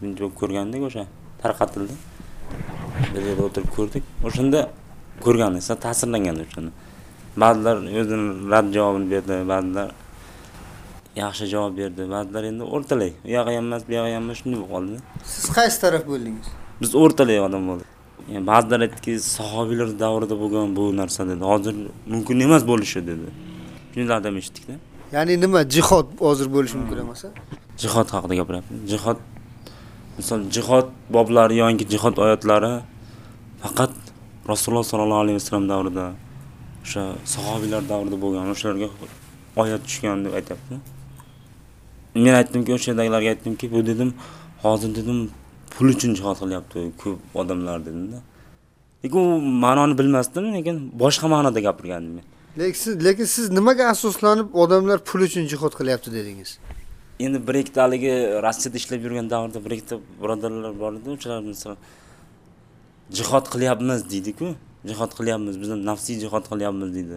Birinchi bo'lib ko'rgandik o'sha tarqatildi. Bir yerda o'tirib ko'rdik. O'shanda ko'rgandik, ta'sirlangan o'shanda. Ba'zilar o'zini rad javobini berdi, ba'zilar yaxshi javob berdi, ba'zilar endi o'rtalay. U yoqqa ham emas, bu yoqqa ham emas, shunday bo'lib qoldi. Siz qaysi taraf bo'ldingiz? Biz o'rtalay odam bo'ldik. Yani ba'zilar aytdiki, sahobiylar davrida bo'lgan bu narsa dedi. Hozir mumkin emas bo'lishi dedi. Shunday eshitdik-da. Ya'ni nima jihod hozir bo'lishi mumkin emas? Jihod haqida gapiryapman. Jihod misol jihod boblari yoki jihod oyatlari faqat Rasululloh sollallohu alayhi vasallam davrida o'sha sahobiylar davrida bo'lgan o'shalarga oyat tushgan deb aytyapti. Men aytdimki, o'sha yerdagilarga aytdimki, bu dedim, hozir dedim pul uchun jihod qilyapti ko'p odamlar dedim-da. Lekin u ma'noni bilmasdim, lekin boshqa ma'noda gapirgandim men. Lekin siz, lekin siz nimaga asoslanib odamlar pul uchun jihod qilyapti dedingiz? Endi bir ikkita haligi Rossiyada ishlab yurgan davrda bir ikkita birodarlar bor edi, o'shalar misol jihod qilyapmiz deydi-ku. Jihod qilyapmiz, biz nafsiy jihod qilyapmiz deydi.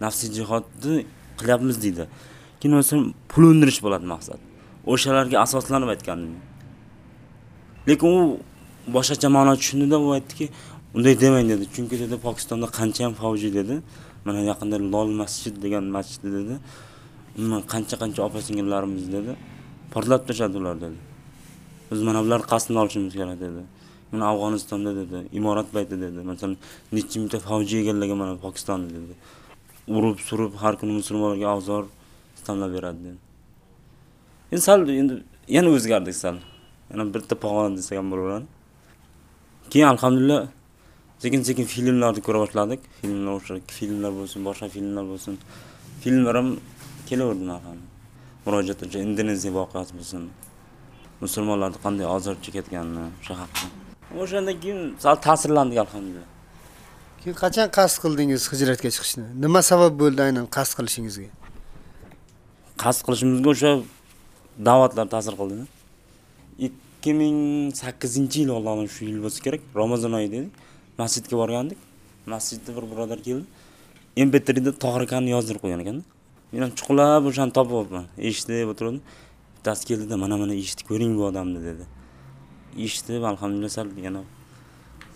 Nafsiy jihodni qilyapmiz deydi. Keyin o'sha pul undirish bo'ladi maqsad. O'shalarga asoslanib aytgan Lekin u boshqacha ma'no tushundida u aytdiki, unday demang dedi. Chunki dedi Pokistonda qancha ham favji dedi. Mana yaqinda Lol masjid degan masjid dedi. Umuman qancha-qancha opa-singillarimiz dedi. Portlab tashladi ular dedi. Biz mana bular qasdini olishimiz kerak dedi. Mana Afg'onistonda dedi, imorat payti dedi. Masalan, necha mingta favji egallagan mana Pokistonni dedi. Urib, surib har kuni musulmonlarga avzor istamlab beradi dedi. Endi sal endi yana o'zgardik sal. Yana bitta pog'ona desak ham bo'laveradi. Keyin alhamdulillah sekin-sekin filmlarni ko'ra boshladik. Filmlar o'sha filmlar bo'lsin, boshqa filmlar bo'lsin. Filmlar ham kelaverdi narxan. Murojaat uchun Indoneziya voqeasi bo'lsin. Musulmonlarni qanday ozor chekayotganini o'sha haqida. O'shandan keyin sal ta'sirlandik alhamdulillah. Keyin qachon qasd qildingiz hijratga chiqishni? Nima sabab bo'ldi aynan qasd qilishingizga? Qasd qilishimizga o'sha da'vatlar ta'sir qildi. 2008-yil Allohning shu yil bo'lsa kerak, Ramazon oyida edik. Masjidga borgandik. Masjidda bir birodar keldi. MP3da Tohir akani yozdirib qo'ygan ekan. men ham chuqurlab o'shani topyapman eshitib o'tirdim bittasi keldida mana mana eshitib ko'ring bu odamni dedi eshitib alhamdulillah sal yana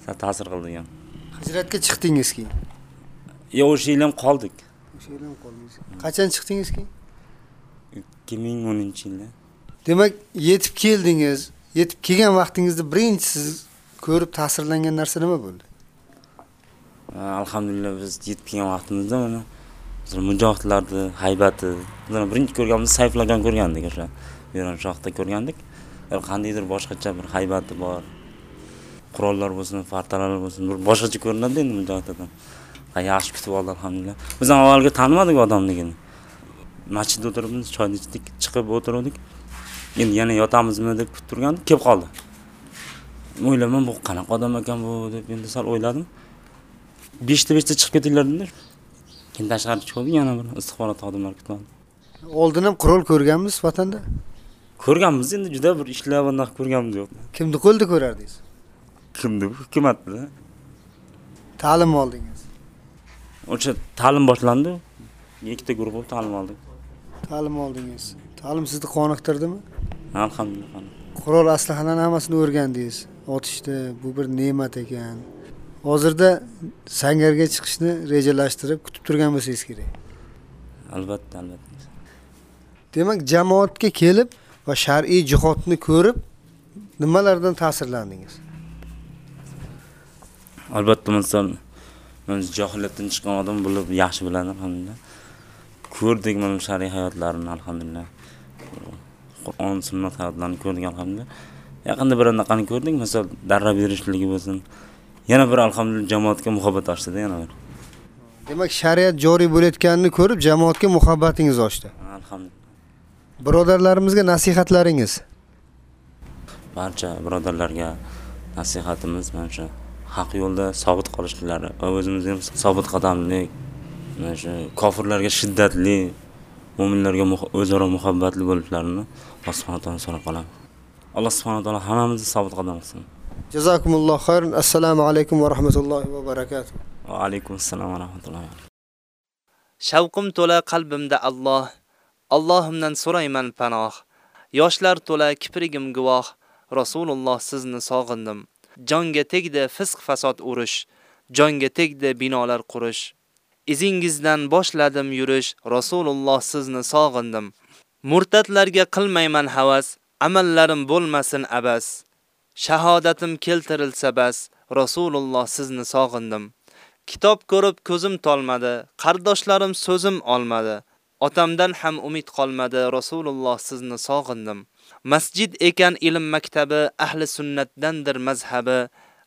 sal ta'sir qildi yana hijratga chiqdingiz keyin yo'q o'sha yil ham qoldik o'sha yil ham qoldingiz qachon chiqdingiz keyin ikki ming o'ninchi yilda demak yetib keldingiz yetib kelgan vaqtingizda birinchi siz ko'rib ta'sirlangan narsa nima bo'ldi? Alhamdulillah biz yetib kelgan vaqtimizda mana mujohidlarni haybati bizlar birinchi ko'rganimiz sayflardan ko'rgandik o'sha eron shohda ko'rgandik. Qandaydir boshqacha bir haybati bor qurollar bo'lsin fartalar bo'lsin bir boshqacha ko'rinadi endi mujohidlardan yaxshi kutib oldi alhamdulillah. Biz avvalgi tanimadik odamligini masjidda o'tiribmiz choyni ichdik chiqib o'tirdik. Endi yana yotamizmi deb kutib turgandik kelib qoldi. O'ylayman bu qanaqa odam ekan bu deb endi sal o'yladim. Beshta beshta chiqib ketinglar dedilar. Keyin tashqari chiqdik yana bir istixborot xodimlari kutmadi. Oldin ham qurol ko'rganmisiz vatanda. Ko'rganmiz endi juda bir ishlab anaqa ko'rganimiz yo'q. Kimni qo'lida ko'rardingiz? Kimni hukumatda ta'lim oldingiz. O'sha ta'lim boshlandi. Ikkita guruh bo'lib ta'lim oldik ta'lim oldingiz. Ta'lim sizni qoniqtirdimi? Alhamdulillah qurol aslahalarni hammasini o'rgandingiz. Otishda bu bir ne'mat ekan. Hozirda sangarga chiqishni rejalashtirib kutib turgan bo'lsangiz kerak. Albatta albatta. Demak jamoatga kelib va shar'iy jihodni ko'rib nimalardan ta'sirlandingiz? Albatta misol men johiliyatdan chiqqan odam bo'lib yaxshi biladi alhamdulillah ko'rdik mana shar'iy hayotlarini alhamdulillah. Qur'on sunnat hayotlarini ko'rdik alhamdulillah. Yaqinda bir anaqani ko'rdik misol darra berishligi bo'lsin. Yana bir alhamdulillah jamoatga muhabbat ochdida yana bir. Demak shariat joriy bo'layotganini ko'rib jamoatga muhabbatingiz oshdi. Alhamdulillah. Birodarlarimizga nasihatlaringiz? Barcha birodarlarga nasihatimiz mana shu haq yo'lda sobit qolishlari va o'zimizga ham sobit qadamlik mana shu kofirlarga shiddatli mo'minlarga o'zaro muhabbatli bo'lishlarini alloh subhanahu taolo so'rab qolaman alloh subhanahu taolo hammamizni sobit qadam qilsin. Jazakumulloh xayron assalomu alaykum va rahmatullohi va barakatuh. Va alaykum assalom va rahmatullohi Shavqim to'la qalbimda Alloh, Allohimdan so'rayman panoh. Yoshlar to'la kiprigim guvoh, Rasululloh sizni sog'indim. Jonga tegdi fisq fasod urush, jonga tegdi binolar qurish. Izingizdan boshladim yurish, Rasululloh sizni sog'indim. Murtadlarga qilmayman havas, amallarim bo'lmasin abas. Shahodatim keltirilsa bas, Rasululloh sizni sog'indim. Kitob ko'rib ko'zim tolmadi, qardoshlarim so'zim olmadi. Otamdan ham umid qolmadi, Rasululloh sizni sog'indim. Masjid ekan ilm maktabi, ahli sunnatdandir mazhabi.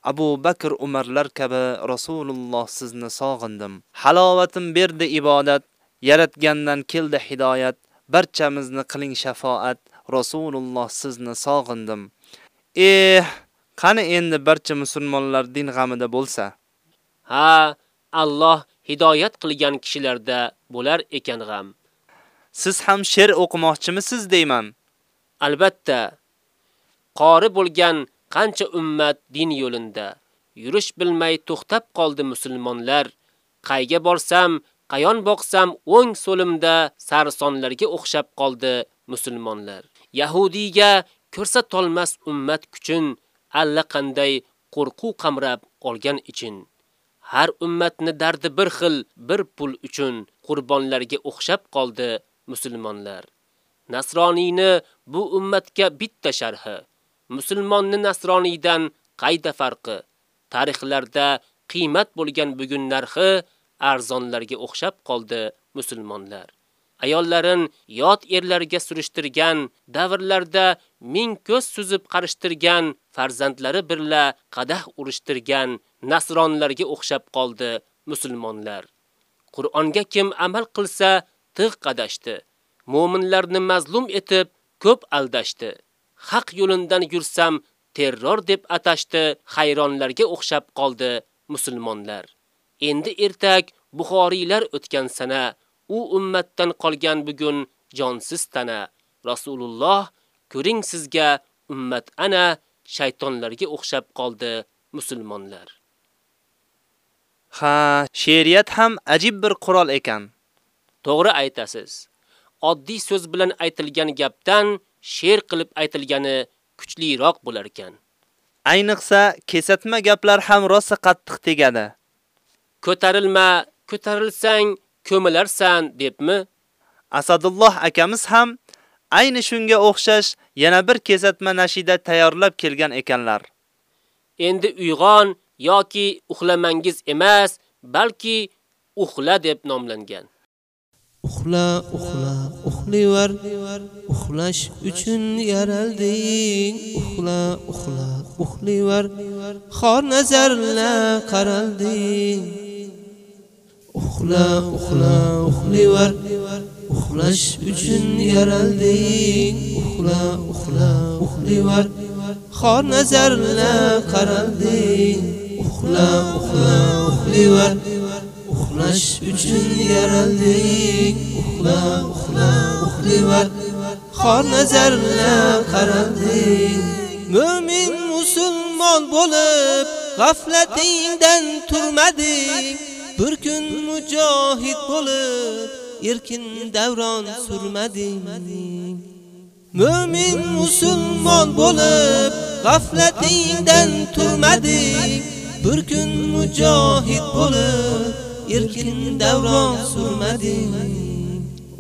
Abu Bakr Umarlar kabi Rasululloh sizni sog'indim. Halovatim berdi ibodat, yaratgandan keldi hidoyat. Barchamizni qiling shafoat, Rasululloh sizni sog'indim. Eh, qani endi barcha musulmonlar din g'amida bo'lsa? Ha, Alloh hidoyat qilgan kishilarda bo'lar ekan g'am. Siz ham she'r o'qimoqchimisiz deyman? Albatta. Qori bo'lgan qancha ummat din yo'linda yurish bilmay to'xtab qoldi musulmonlar. Qayga borsam, qayon boqsam o'ng so'limda sarsonlarga o'xshab qoldi musulmonlar. Yahudiyga ko'rsatolmas ummat kuchin alla qanday qo'rquv qamrab olgan uchun Har ummatni dardi bir xil, bir pul uchun qurbonlarga o'xshab qoldi musulmonlar. Nasroniyni bu ummatga bitta sharhi. Musulmonni nasroniydan qayda farqi? Tarixlarda qiymat bo'lgan bugun narxi arzonlarga o'xshab qoldi musulmonlar. Ayollarin yot erlarga surishtirgan, davrlarda ming ko'z suzib qarishtirgan, farzandlari birla qadah urishtirgan nasronlarga o'xshab qoldi musulmonlar. Qur'onga kim amal qilsa, tig' qadashdi. Mo'minlarni mazlum etib ko'p aldashdi. Haq yo'lindan yursam terror deb atashdi, hayronlarga o'xshab qoldi musulmonlar. Endi ertak Buxoriylar o'tgan sana, u ummatdan qolgan bugun jonsiz tana. Rasululloh ko'ring sizga ummat ana shaytonlarga o'xshab qoldi musulmonlar. Ha, she'riyat ham ajib bir qurol ekan. To'g'ri aytasiz. Oddiy so'z bilan aytilgan gapdan she'r qilib aytilgani kuchliroq bo'lar ekan. Ayniqsa kesatma gaplar ham rosa qattiq tegadi. Ko'tarilma, ko'tarilsang ko'milarsan debmi? Asadulloh akamiz ham ayni shunga o'xshash yana bir kesatma nashida tayyorlab kelgan ekanlar. Endi uyg'on yoki uxlamangiz emas, balki uxla deb nomlangan. Uxla, uxla, uxlivar, uxlash uchun yaralding. Uxla, uxla, uxlivar, xor nazarla qaralding. Uxla, uxla, uxlivar, uxlash uchun yaralding. Uxla, uxla, uxlivar, xor nazarla qaralding. Uxla, uxla, uxlivar, uxlash uchun yaralding. Uxla, uxla, uxlivar, xor nazarlar qaralding. Mo'min musulmon bo'lib, g'aflatingdan turmadik Bir kun mujohid bo'lib, erkin davron surmading. mu'min musulmon bo'lib, g'aflatingdan turmadik. Bir kun mujohid bo'lib, erkin davron surmading.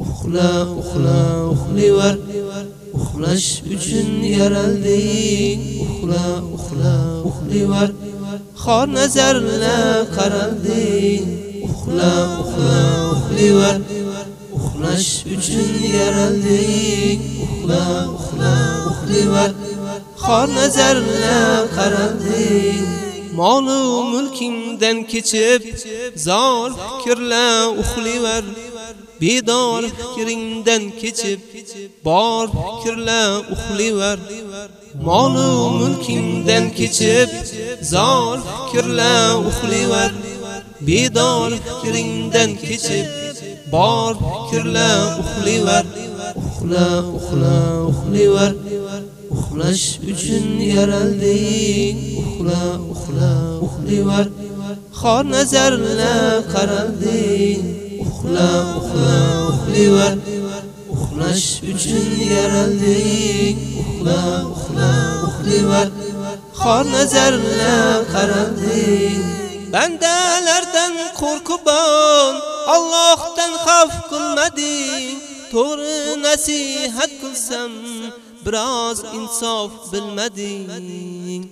Uxla, uxla, uxlayver uxlash uchun yaralding. Uxla, uxla, uxlayver xor nazarlar qaralding. Uxla, uxla, uxlayver uxlash uchun yaralding. Uxla, uxla, uxlayver xor nazarlar qaralding. Molu mulkingdan kechib, zor fikrla uxlayver Bedor fikringdan kechib, bor fikrla uxlayver Molu mulkingdan kechib, zor fikrla uxlayver Bedor fikringdan kechib, bor fikrla uxlayver Uxla, uxla, uxlayver Uxlash uchun yaralding. Uxla, uxla, uxlivar. Xor nazarla qaralding. Uxla, uxla, uxlivar. Uxlash uchun yaralding. Uxla, uxla, uxlivar. Xor nazarla qaralding. Bandalardan qo'rqibon, Allohdan xavf qilmading. To'g'ri nasihat qilsam, biroz insof bilmading.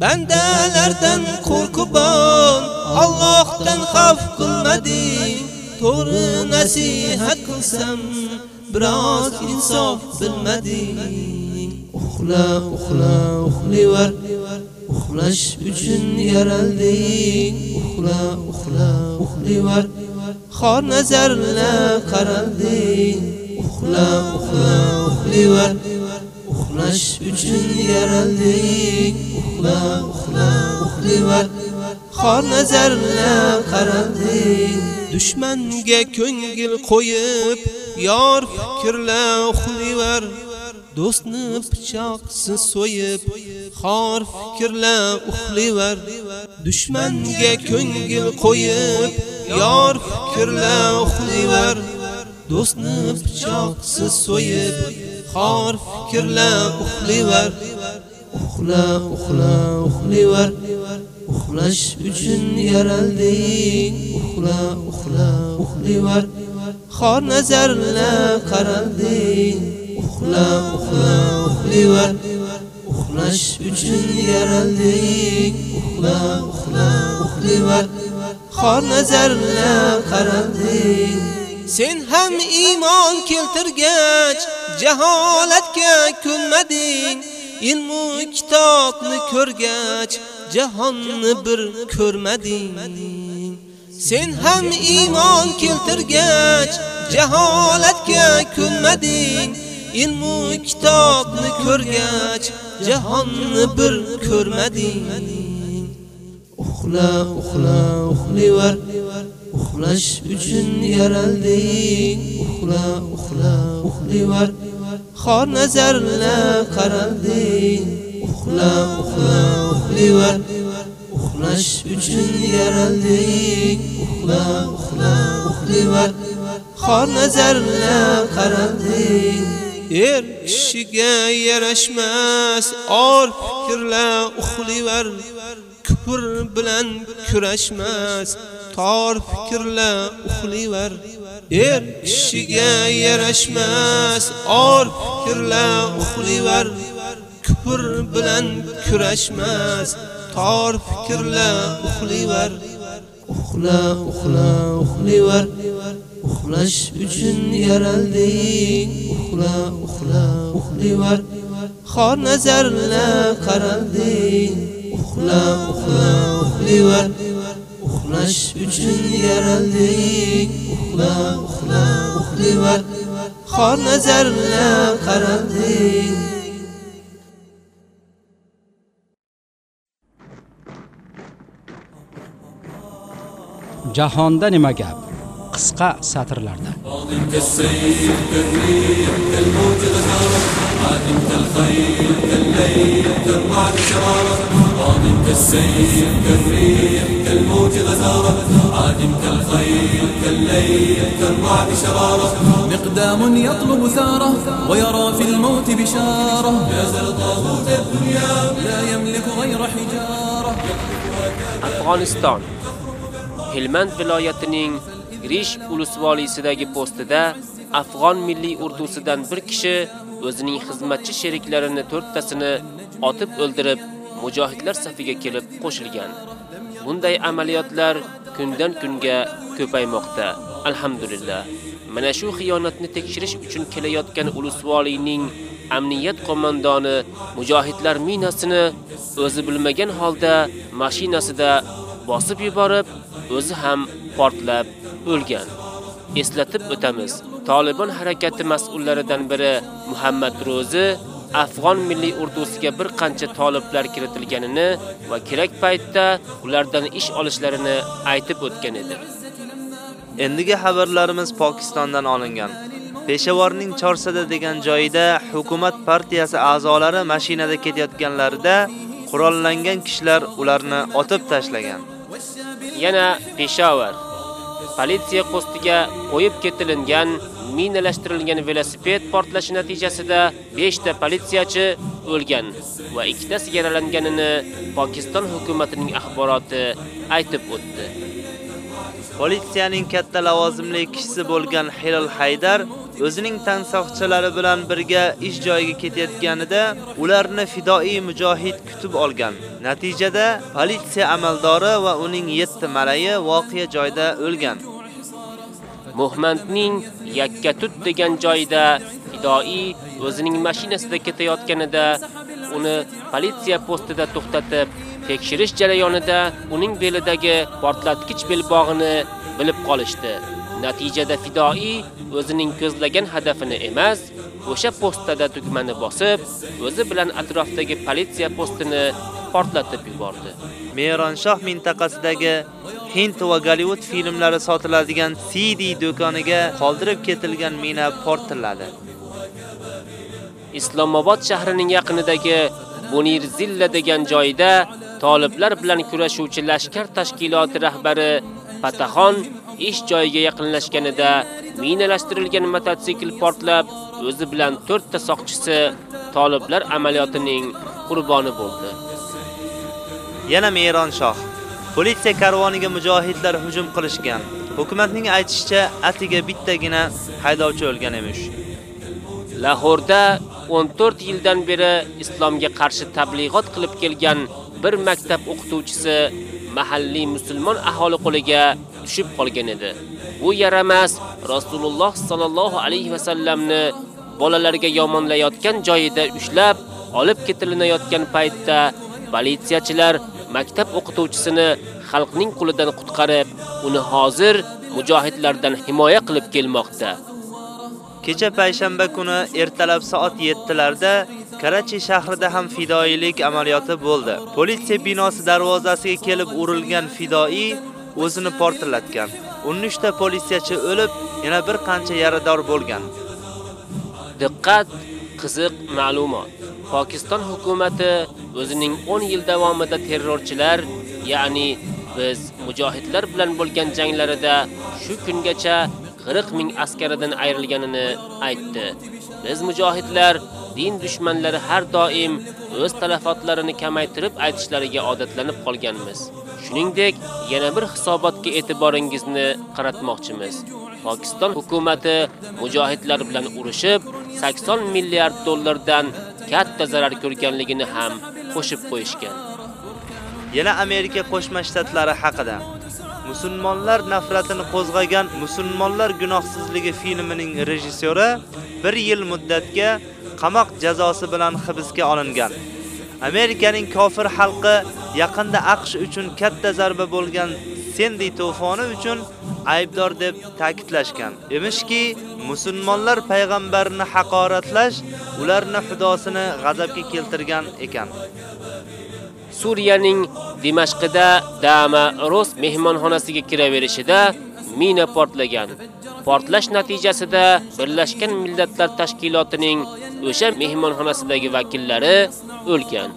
Bandalardan qo'rqibon, Allohdan xavf qilmading. To'g'ri nasihat qilsam, biroz insof bilmading. Uxla, uxla, uxlayver Uxlash uchun yaralding. Uxla, uxla, uxlayver Xor nazarla qaralding. Uxla, uxla, uxlayver Uxlash uchun yaralding. Uxla, uxla, uxlivar. Xor nazarla qaraldik Dushmanga ko'ngil qo'yib, yor fikrla uxlivar. Do'stni pichoqsiz so'yib, xor fikrla uxlivar. Dushmanga ko'ngil qo'yib, yor fikrla uxlivar. Do'stni pichoqsiz so'yib, xor fikrla uxlivar. Uxla, uxla, uxlivar. Uxlash uchun yaralding. Uxla, uxla, uxlivar. Xor nazarla qaralding. Uxla, uxla, uxlivar. Uxlash uchun yaralding. Uxla, uxla, uxlivar. Xor nazarla qaralding. Sen ham iymon keltirgach, jaholatga ko'nmading. Ilmu kitobni ko'rgach, jahonni bir ko'rmading. Sen ham iymon keltirgach, jaholatga ko'nmading. Ilmu kitobni ko'rgach, jahonni bir ko'rmading. Uxla, uxla, uxlayver Uxlash uchun yaralding. Uxla, uxla, uxlayver Xor nazarla qaralding. Uxla, uxla, uxlayver Uxlash uchun yaralding. Uxla, uxla, uxlayver xor nazarla qaralding er kishiga yarashmas or fikrlar uxlayver kufr bilan kurashmas tor fikrlar uxlivar. Er kishiga yarashmas or fikrlar uxlivar. Kufr bilan kurashmas tor fikrlar uxlivar. Uxla uxla uxlivar. Uxlash uchun yaralding. Uxla uxla uxlivar. Xor nazarla qaralding. Uxla uxla uxlivar. Uxlash uchun yaralding uxla uxla uxlivar xor nazarla qaralding Jahonda nima gap? Qisqa satrlarda. خادمت الخير كالليل كالرعد شرارة. قادمت السيف كالريح كالموج غزارة. عادمت كالخير كالليل كالرعد شرارة. مقدام يطلب ثارة ويرى في الموت بشارة. جاز طاغوت الدنيا لا يملك غير حجارة. أفغانستان. هلمند viloyatining Grish ulusvoliysidagi postida Afg'on milliy urdusidan bir kishi o'zining xizmatchi sheriklarini to'rttasini otib o'ldirib, mujohidlar safiga kelib qo'shilgan. Bunday amaliyotlar kundan kunga ko'paymoqda. Alhamdulillah. Mana shu xiyonatni tekshirish uchun kelayotgan ulusvoliyning amniyat qo'mondoni mujohidlar minasini o'zi bilmagan holda mashinasida bosib yuborib, o'zi ham portlab o'lgan. Eslatib o'tamiz. Taliban harakati mas'ullaridan biri Muhammad Ro'zi Afg'on milliy urdusiga bir qancha toliblar kiritilganini va kerak paytda ulardan ish olishlarini aytib o'tgan edi. Endigi xabarlarimiz Pokistondan olingan. Peshavorning Chorsada degan joyida hukumat partiyasi a'zolari mashinada ketayotganlarida qurollangan kishilar ularni otib tashlagan. Yana Peshawar politsiya postiga qo'yib ketilingan minalashtirilgan velosiped portlashi natijasida 5 ta politsiyachi o'lgan va ikkitasi yaralanganini Pokiston hukumatining axboroti aytib o'tdi. Politsiyaning katta lavozimli kishisi bo'lgan Hilal Haydar o'zining tansoqchilari bilan birga ish joyiga ketayotganida ularni fidoi mujohid kutib olgan. Natijada politsiya amaldori va uning 7 malayi voqea joyida o'lgan. Muhmandning Yakkatut degan joyida fidoi o'zining mashinasida ketayotganida uni politsiya postida to'xtatib, tekshirish jarayonida uning belidagi portlatkich belbog'ini bilib qolishdi. Natijada fidoi o'zining ko'zlagan hadafini emas, o'sha postada tugmani bosib, o'zi bilan atrofdagi politsiya postini portlatib yubordi. Mehronshoh mintaqasidagi Hind va Gollivud filmlari sotiladigan CD do'koniga qoldirib ketilgan mina portladi. Islomobod shahrining yaqinidagi Bunir Zilla degan joyda toliblar bilan kurashuvchi lashkar tashkiloti rahbari Pataxon ish joyiga yaqinlashganida minalashtirilgan mototsikl portlab, o'zi bilan 4 ta soqchisi toliblar amaliyotining qurboni bo'ldi. Yana Meron shoh. Politsiya karvoniga mujohidlar hujum qilishgan. Hukumatning aytishicha, atiga bittagina haydovchi o'lgan emish. Lahorda 14 yildan beri islomga qarshi tablig'ot qilib kelgan bir maktab o'qituvchisi mahalliy musulmon aholi qo'liga tushib qolgan edi. Bu yaramas Rasululloh sallallohu alayhi va sallamni bolalarga yomonlayotgan joyida ushlab, olib ketilinayotgan paytda politsiyachilar maktab o'qituvchisini xalqning qo'lidan qutqarib, uni hozir mujohidlardan himoya qilib kelmoqda. Kecha payshanba kuni ertalab soat 7 larda Karachi shahrida ham fidoilik amaliyoti bo'ldi. Politsiya binosi darvozasiga kelib urilgan fidoi o'zini portlatgan. 13 ta politsiyachi o'lib, yana bir qancha yarador bo'lgan. Diqqat, qiziq ma'lumot. Pokiston hukumatı o'zining 10 yil davomida terrorchilar, ya'ni biz mujohidlar bilan bo'lgan janglarida shu kungacha 40 ming askaridan ayrilganini aytdi. Biz mujohidlar din dushmanlari har doim o'z talafotlarini kamaytirib aytishlariga odatlanib qolganmiz. Shuningdek, yana bir hisobotga e'tiboringizni qaratmoqchimiz. Pokiston hukumatı mujohidlar bilan urushib 80 milliard dollardan katta zarar ko'rganligini ham qo'shib qo'yishgan. Yana Amerika Qo'shma Shtatlari haqida Musulmonlar nafratini qo'zg'agan Musulmonlar gunohsizligi filmining rejissyori 1 yil muddatga qamoq jazosi bilan hibsga olingan. Amerikaning kofir xalqi yaqinda AQSh uchun katta zarba bo'lgan Sendi to'foni uchun aybdor deb ta'kidlashgan. Emishki, musulmonlar payg'ambarni haqoratlash ularni xudosini g'azabga keltirgan ekan. Suriyaning Dimashqida Dama Ros mehmonxonasiga kiraverishida mina portlagan. Portlash natijasida Birlashgan Millatlar Tashkilotining o'sha mehmonxonasidagi vakillari o'lgan.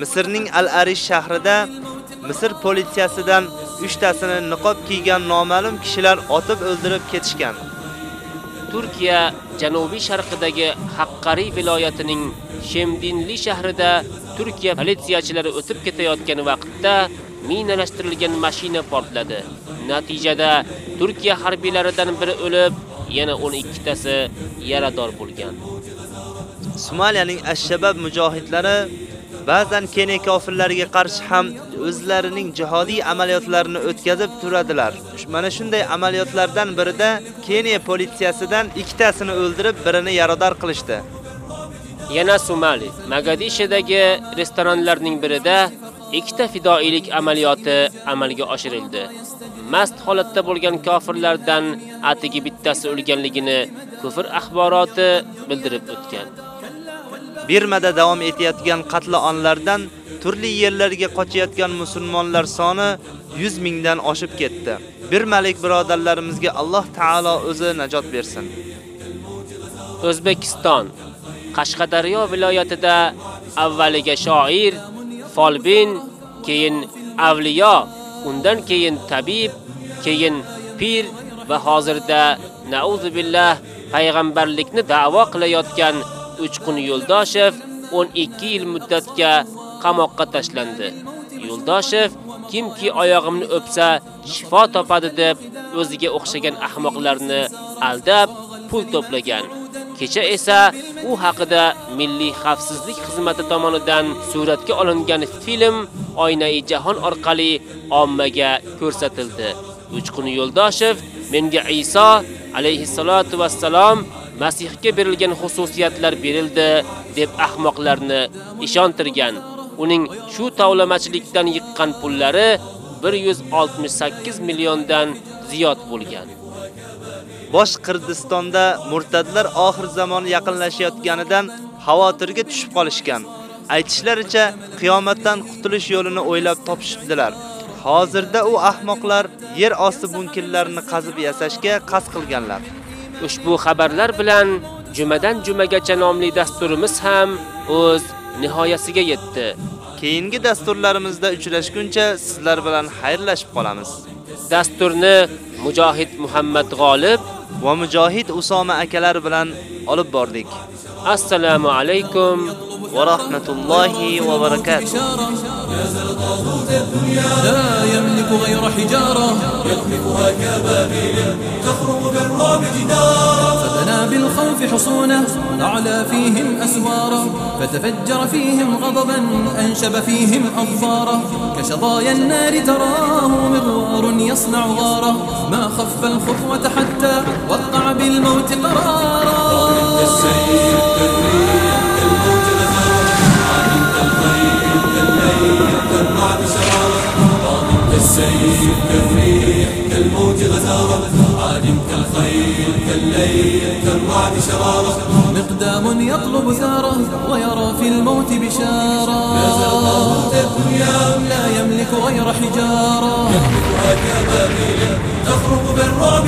Misrning Al-Arish shahrida Misr politsiyasidan 3 tasini niqob kiygan noma'lum kishilar otib o'ldirib ketishgan. Turkiya janubiy sharqidagi Haqqari viloyatining Shemdinli shahrida Turkiya politsiyachilari o'tib ketayotgan vaqtda minalashtirilgan mashina portladi. Natijada Turkiya harbiylaridan biri o'lib, yana 12 tasi yarador bo'lgan. Somaliyaning Ash-Shabab mujohidlari ba'zan Keniya kofirlariga qarshi ham o'zlarining jihodiy amaliyotlarini o'tkazib turadilar. Mana shunday amaliyotlardan birida Keniya politsiyasidan ikkitasini o'ldirib, birini yarador qilishdi. Yana Somali, Mogadishedagi restoranlarning birida ikkita fidoilik amaliyoti amalga oshirildi. Mast holatda bo'lgan kofirlardan atigi bittasi o'lganligini kufr axboroti bildirib o'tgan. Birmada davom etayotgan qatl onlardan turli yerlarga qochayotgan musulmonlar soni 100 mingdan oshib ketdi. Birmalik birodarlarimizga Alloh taolo o'zi najot bersin. O'zbekiston Qashqadaryo viloyatida avvaliga shoir, folbin, keyin avliyo, undan keyin tabib, keyin pir va hozirda nauzubillah payg'ambarlikni da'vo qilayotgan Uchqun Yo'ldoshev 12 yil muddatga qamoqqa tashlandi. Yo'ldoshev kimki oyog'imni o'psa shifo topadi deb o'ziga o'xshagan ahmoqlarni aldab pul to'plagan. Kecha esa u haqida Milliy xavfsizlik xizmati tomonidan suratga olingan film Oynai jahon orqali ommaga ko'rsatildi. Uchqun Yo'ldoshev menga Iso alayhi salatu vassalom Masihga berilgan xususiyatlar berildi deb ahmoqlarni ishontirgan. Uning shu tavlamachilikdan yiqqan pullari 168 milliondan ziyod bo'lgan. Bosh Qirdistonda murtadlar oxir zamon yaqinlashayotganidan xavotirga tushib qolishgan. Aytishlaricha, qiyomatdan qutulish yo'lini o'ylab topishibdilar. Hozirda u ahmoqlar yer osti bunkerlarini qazib yasashga qasd qilganlar. Ushbu xabarlar bilan jumadan jumagacha nomli dasturimiz ham o'z nihoyasiga yetdi. Keyingi dasturlarimizda uchrashguncha sizlar bilan xayrlashib qolamiz. Dasturni Mujohid Muhammad G'olib va Mujohid Usoma akalar bilan olib bordik. Assalomu alaykum va rahmatullohi va barakatuh. لا يملك غير حجارة. يخلقها كبابيل تخرج بالرعب جدارا فبنى بالخوف حصونه أعلى فيهم أسوارا. فتفجر فيهم غضبا أنشب فيهم أظفارا. كشظايا النار تراه مغوار يصنع غارا. ما خف الخطوة حتى وقع بالموت قرارا. غزارة عادمت الخيل كالليل مقدام يطلب ثاره ويرى في الموت بشارة. لا يملك غير حجارة. يخلقها كبابيل تخرق بالرعب